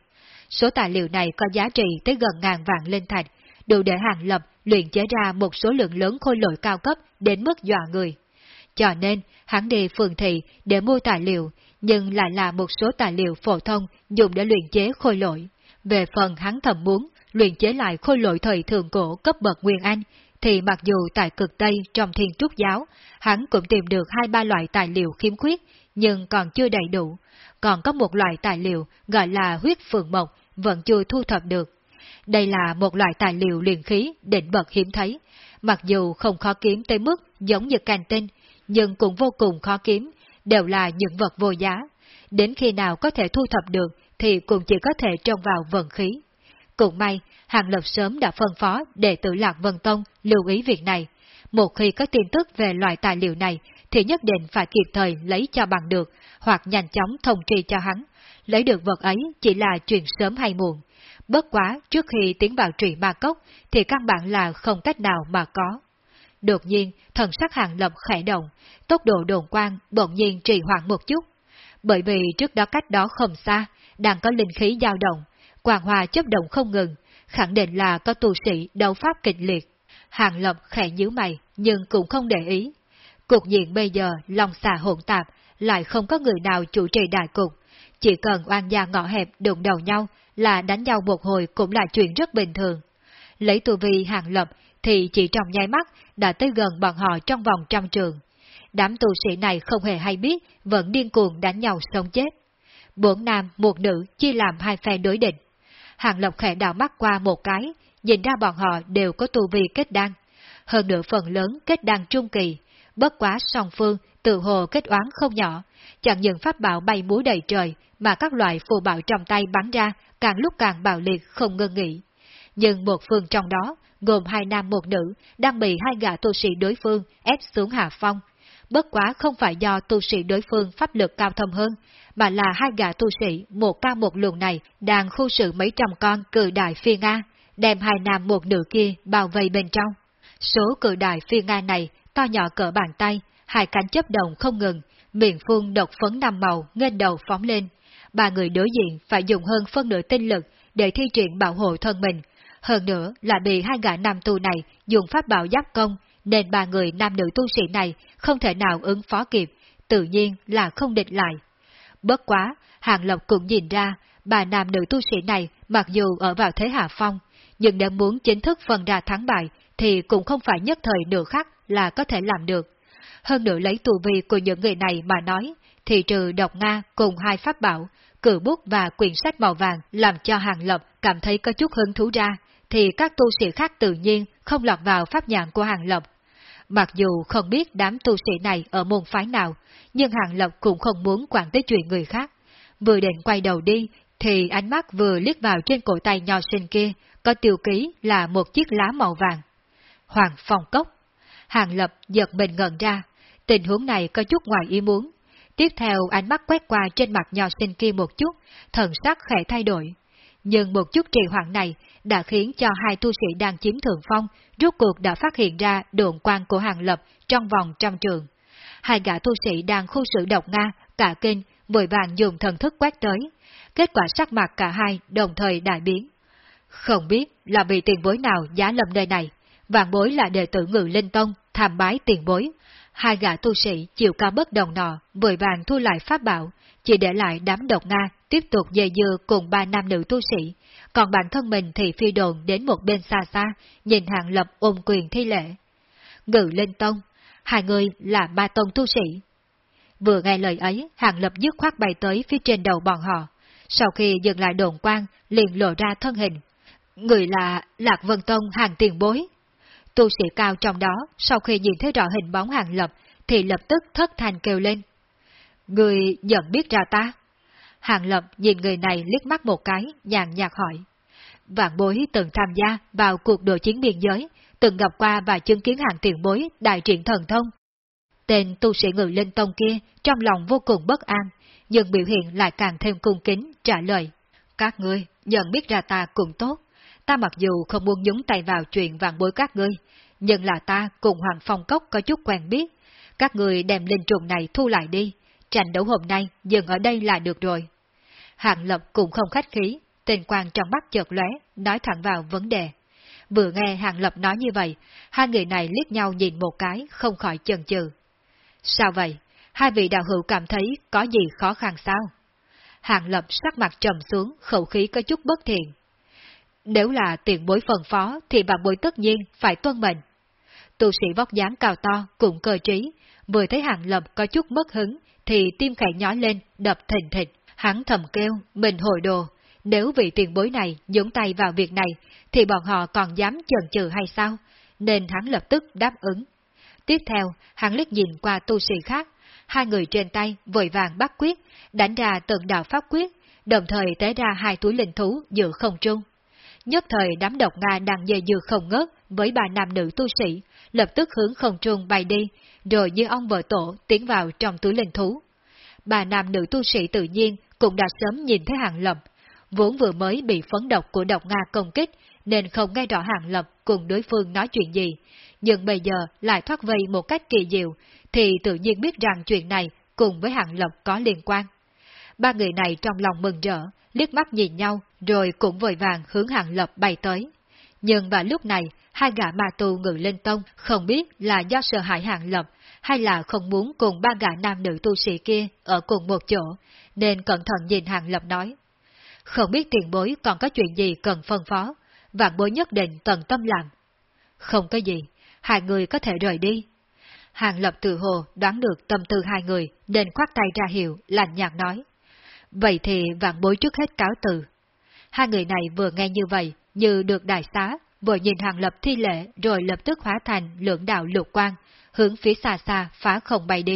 Số tài liệu này có giá trị tới gần ngàn vạn linh thạch, đủ để Hàng Lập luyện chế ra một số lượng lớn khôi lỗi cao cấp đến mức dọa người. Cho nên, hắn đi phường thị để mua tài liệu, nhưng lại là một số tài liệu phổ thông dùng để luyện chế khôi lỗi. Về phần hắn thầm muốn luyện chế lại khôi lỗi thời thường cổ cấp bậc Nguyên Anh, thì mặc dù tại cực Tây trong thiên trúc giáo, hắn cũng tìm được hai ba loại tài liệu khiếm khuyết, nhưng còn chưa đầy đủ. Còn có một loại tài liệu gọi là huyết phượng mộc, vẫn chưa thu thập được. Đây là một loại tài liệu luyện khí định bậc hiếm thấy, mặc dù không khó kiếm tới mức giống như càn tinh, nhưng cũng vô cùng khó kiếm, đều là những vật vô giá. Đến khi nào có thể thu thập được thì cũng chỉ có thể trông vào vận khí. Cũng may, Hàng Lập sớm đã phân phó để tử Lạc Vân Tông lưu ý việc này. Một khi có tin tức về loại tài liệu này, thì nhất định phải kịp thời lấy cho bằng được, hoặc nhanh chóng thông tri cho hắn. Lấy được vật ấy chỉ là chuyện sớm hay muộn. Bất quá, trước khi tiến vào trụy ma cốc, thì căn bản là không cách nào mà có. Đột nhiên, thần sắc hàng lập khẽ động, tốc độ đồn quang bỗng nhiên trì hoãn một chút. Bởi vì trước đó cách đó không xa, đang có linh khí dao động, quang hòa chấp động không ngừng, khẳng định là có tu sĩ đấu pháp kịch liệt. Hàng lập khẽ nhíu mày, nhưng cũng không để ý. Cục diện bây giờ lòng xà hỗn tạp, lại không có người nào chủ trì đại cục. Chỉ cần oan gia ngõ hẹp đụng đầu nhau là đánh nhau một hồi cũng là chuyện rất bình thường. Lấy tu vi hàng lập thì chỉ trong nháy mắt đã tới gần bọn họ trong vòng trăm trường. Đám tu sĩ này không hề hay biết, vẫn điên cuồng đánh nhau sống chết. Bốn nam, một nữ chia làm hai phe đối địch. Hàng Lộc khẽ đảo mắt qua một cái, nhìn ra bọn họ đều có tu vi kết đan. Hơn nữa phần lớn kết đan trung kỳ, bất quá song phương tự hồ kết oán không nhỏ, chẳng những pháp bảo bay múa đầy trời mà các loại phù bảo trong tay bắn ra càng lúc càng bạo liệt không ngưng nghỉ. Nhưng một phương trong đó, gồm hai nam một nữ, đang bị hai gã tu sĩ đối phương ép xuống hạ phong. Bất quá không phải do tu sĩ đối phương pháp lực cao thâm hơn, mà là hai gã tu sĩ một cao một luồng này đang khu sự mấy trăm con cự đại phi Nga, đem hai nam một nữ kia bao vây bên trong. Số cự đại phi Nga này to nhỏ cỡ bàn tay, hai cánh chấp động không ngừng, miệng phun độc phấn năm màu nghênh đầu phóng lên. Ba người đối diện phải dùng hơn phân nửa tinh lực để thi triển bảo hộ thân mình, hơn nữa là bị hai gã nam tu này dùng pháp bảo giáp công, nên ba người nam nữ tu sĩ này không thể nào ứng phó kịp, tự nhiên là không địch lại. Bất quá, Hàng Lộc cũng nhìn ra, bà nam nữ tu sĩ này mặc dù ở vào thế hạ phong, nhưng nếu muốn chính thức phân ra thắng bại thì cũng không phải nhất thời nửa khắc là có thể làm được. Hơn nữa lấy tù vi của những người này mà nói, thì trừ độc Nga cùng hai pháp bảo, cử bút và quyển sách màu vàng làm cho Hàng Lập cảm thấy có chút hứng thú ra, thì các tu sĩ khác tự nhiên không lọt vào pháp nhãn của Hàng Lập. Mặc dù không biết đám tu sĩ này ở môn phái nào, nhưng Hàng Lập cũng không muốn quản tới chuyện người khác. Vừa định quay đầu đi, thì ánh mắt vừa liếc vào trên cổ tay nho sinh kia, có tiêu ký là một chiếc lá màu vàng. Hoàng Phong Cốc. Hàng Lập giật mình ngẩn ra, tình huống này có chút ngoài ý muốn. Tiếp theo ánh mắt quét qua trên mặt nhỏ sinh kia một chút, thần sắc khẽ thay đổi. Nhưng một chút trì hoãn này đã khiến cho hai tu sĩ đang chiếm thượng phong, rốt cuộc đã phát hiện ra đồn quan của Hàng Lập trong vòng trăm trường. Hai gã tu sĩ đang khu sự độc Nga, cả kinh, vội vàng dùng thần thức quét tới. Kết quả sắc mặt cả hai đồng thời đại biến. Không biết là vì tiền bối nào giá lâm nơi này, vạn bối là đệ tử ngự linh tông, tham bái tiền bối. Hai gã tu sĩ chịu cao bất đồng nọ, vội vàng thu lại pháp bảo, chỉ để lại đám độc Nga tiếp tục dây dưa cùng ba nam nữ tu sĩ, còn bản thân mình thì phi đồn đến một bên xa xa, nhìn hạng Lập ôm quyền thi lễ. Ngự linh tông, hai người là ba tông tu sĩ. Vừa nghe lời ấy, hạng Lập dứt khoát bay tới phía trên đầu bọn họ. Sau khi dừng lại đồn quang, liền lộ ra thân hình. Người là Lạc Vân Tông hàng tiền bối. Tu sĩ cao trong đó, sau khi nhìn thấy rõ hình bóng Hàng Lập, thì lập tức thất thành kêu lên. Người nhận biết ra ta? Hàng Lập nhìn người này liếc mắt một cái, nhàn nhạt hỏi. Vạn bối từng tham gia vào cuộc đội chiến biên giới, từng gặp qua và chứng kiến hàng tiền bối đại triển thần thông. Tên tu sĩ ngự linh tông kia trong lòng vô cùng bất an, nhưng biểu hiện lại càng thêm cung kính, trả lời. Các ngươi, nhận biết ra ta cũng tốt. Ta mặc dù không muốn nhúng tay vào chuyện vạn bối các ngươi, nhưng là ta cùng Hoàng Phong Cốc có chút quen biết. Các người đem linh trùng này thu lại đi, tranh đấu hôm nay dừng ở đây là được rồi. Hạng Lập cũng không khách khí, tên quan trong mắt chợt lóe, nói thẳng vào vấn đề. Vừa nghe Hạng Lập nói như vậy, hai người này liếc nhau nhìn một cái, không khỏi chần chừ. Sao vậy? Hai vị đạo hữu cảm thấy có gì khó khăn sao? Hạng Lập sắc mặt trầm xuống, khẩu khí có chút bất thiện. Nếu là tiền bối phần phó thì bà bối tất nhiên phải tuân mệnh. Tu sĩ vóc dáng cao to, cũng cơ trí, vừa thấy Hạng Lập có chút mất hứng, thì tim khẽ nhói lên, đập thình thịch. Hắn thầm kêu, mình hồi đồ, nếu vị tiền bối này nhúng tay vào việc này, thì bọn họ còn dám chần chừ hay sao? Nên hắn lập tức đáp ứng. Tiếp theo, hắn liếc nhìn qua tu sĩ khác, hai người trên tay vội vàng bắt quyết, đánh ra từng đạo pháp quyết, đồng thời tế ra hai túi linh thú giữa không trung nhất thời đám độc Nga đang dây dừa không ngớt với bà nam nữ tu sĩ, lập tức hướng không trung bay đi, rồi như ông vợ tổ tiến vào trong túi linh thú. Bà nam nữ tu sĩ tự nhiên cũng đã sớm nhìn thấy hàng lập, vốn vừa mới bị phấn độc của độc Nga công kích, nên không nghe rõ hàng lập cùng đối phương nói chuyện gì, nhưng bây giờ lại thoát vây một cách kỳ diệu, thì tự nhiên biết rằng chuyện này cùng với hàng lập có liên quan. Ba người này trong lòng mừng rỡ, liếc mắt nhìn nhau, rồi cũng vội vàng hướng hàng lập bay tới. Nhưng vào lúc này, hai gã ma tu ngự lên tông không biết là do sợ hãi hàng lập, hay là không muốn cùng ba gã nam nữ tu sĩ kia ở cùng một chỗ, nên cẩn thận nhìn hàng lập nói. Không biết tiền bối còn có chuyện gì cần phân phó, vạn bối nhất định tận tâm làm. Không có gì, hai người có thể rời đi. Hàng lập tự hồ đoán được tâm tư hai người nên khoát tay ra hiệu, lạnh nhạt nói. Vậy thì vạn bối trước hết cáo từ. Hai người này vừa nghe như vậy, như được đại xá, vừa nhìn hàng lập thi lễ rồi lập tức hóa thành lưỡng đạo lục quang, hướng phía xa xa phá không bay đi.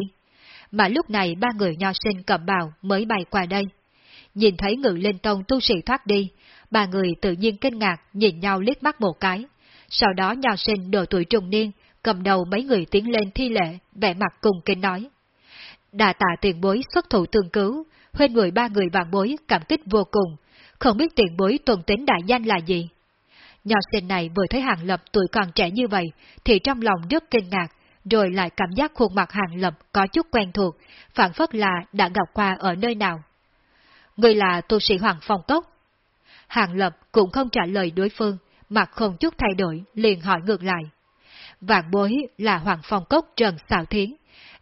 Mà lúc này ba người nho sinh cầm bào mới bay qua đây. Nhìn thấy ngự lên tông tu sĩ thoát đi, ba người tự nhiên kinh ngạc nhìn nhau liếc mắt một cái. Sau đó nho sinh độ tuổi trung niên, cầm đầu mấy người tiến lên thi lễ, vẻ mặt cùng kinh nói. Đà tạ tiền bối xuất thủ tương cứu, huynh người ba người vạn bối cảm kích vô cùng, không biết tiền bối tuần tính đại danh là gì. Nhỏ sinh này vừa thấy Hàng Lập tuổi còn trẻ như vậy, thì trong lòng rất kinh ngạc, rồi lại cảm giác khuôn mặt Hàng Lập có chút quen thuộc, phản phất là đã gặp qua ở nơi nào. Người là tu sĩ Hoàng Phong Tốc. Hàng Lập cũng không trả lời đối phương, mặt không chút thay đổi, liền hỏi ngược lại. Vạn bối là Hoàng Phong Cốc Trần xảo Thiến.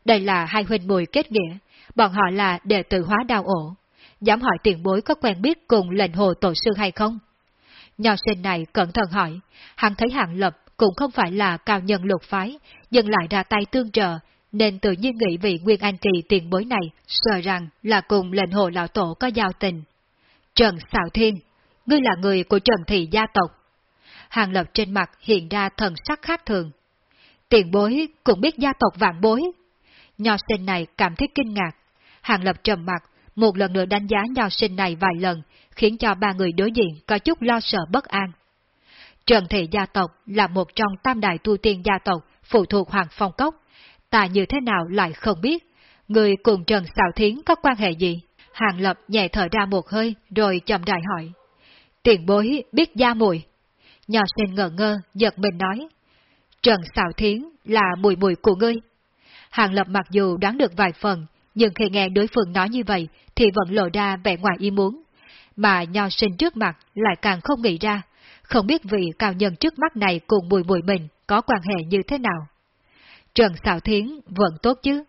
Đây là hai huynh mùi kết nghĩa, bọn họ là đệ tử hóa đào ổ. Dám hỏi tiền bối có quen biết cùng lệnh hồ tổ sư hay không? Nho sinh này cẩn thận hỏi, hắn thấy hạng lập cũng không phải là cao nhân lục phái, nhưng lại ra tay tương trợ, nên tự nhiên nghĩ vị Nguyên Anh Kỳ tiền bối này sợ rằng là cùng lệnh hồ lão tổ có giao tình. Trần Sạo Thiên, ngươi là người của Trần Thị gia tộc. Hàng lập trên mặt hiện ra thần sắc khác thường. Tiền bối cũng biết gia tộc vạn bối. Nho sinh này cảm thấy kinh ngạc. Hàng lập trầm mặt, một lần nữa đánh giá nho sinh này vài lần, khiến cho ba người đối diện có chút lo sợ bất an. Trần Thị gia tộc là một trong tam đại tu tiên gia tộc phụ thuộc Hoàng Phong Cốc. Ta như thế nào lại không biết? Người cùng Trần Sạo Thiến có quan hệ gì? Hàng Lập nhẹ thở ra một hơi rồi chậm đại hỏi. Tiền bối biết gia mùi. Nho sinh ngờ ngơ, giật mình nói. Trần Sạo Thiến là mùi mùi của ngươi. Hàng Lập mặc dù đoán được vài phần, nhưng khi nghe đối phương nói như vậy thì vẫn lộ ra vẻ ngoài ý muốn. Mà nho sinh trước mặt lại càng không nghĩ ra, không biết vị cao nhân trước mắt này cùng mùi mùi mình có quan hệ như thế nào. Trần Sảo Thiến vẫn tốt chứ.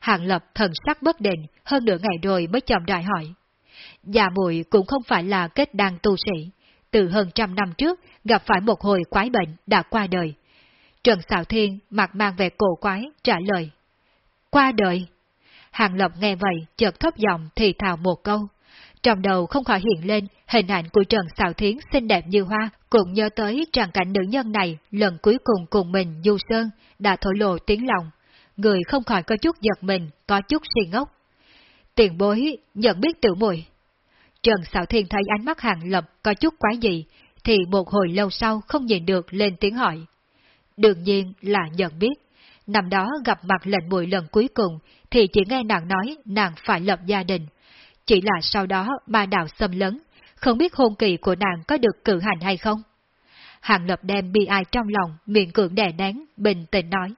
Hàng Lập thần sắc bất định, hơn nửa ngày rồi mới chậm đại hỏi. Già mùi cũng không phải là kết đan tu sĩ, từ hơn trăm năm trước gặp phải một hồi quái bệnh đã qua đời. Trần Sảo Thiên mặt mang vẻ cổ quái trả lời. Qua đời? Hàng Lập nghe vậy, chợt thấp giọng thì thào một câu. Trong đầu không khỏi hiện lên hình ảnh của Trần Sào Thiến xinh đẹp như hoa, cũng nhớ tới tràng cảnh nữ nhân này lần cuối cùng cùng mình Du Sơn đã thổ lộ tiếng lòng. Người không khỏi có chút giật mình, có chút si ngốc. Tiền bối, nhận biết tiểu muội Trần Sảo Thiên thấy ánh mắt hàng lập có chút quái dị, thì một hồi lâu sau không nhìn được lên tiếng hỏi. Đương nhiên là nhận biết. Năm đó gặp mặt lệnh mùi lần cuối cùng, thì chỉ nghe nàng nói nàng phải lập gia đình. Chỉ là sau đó ma đạo xâm lấn, không biết hôn kỳ của nàng có được cử hành hay không? Hàng lập đem bi ai trong lòng, miệng cưỡng đè nén, bình tĩnh nói.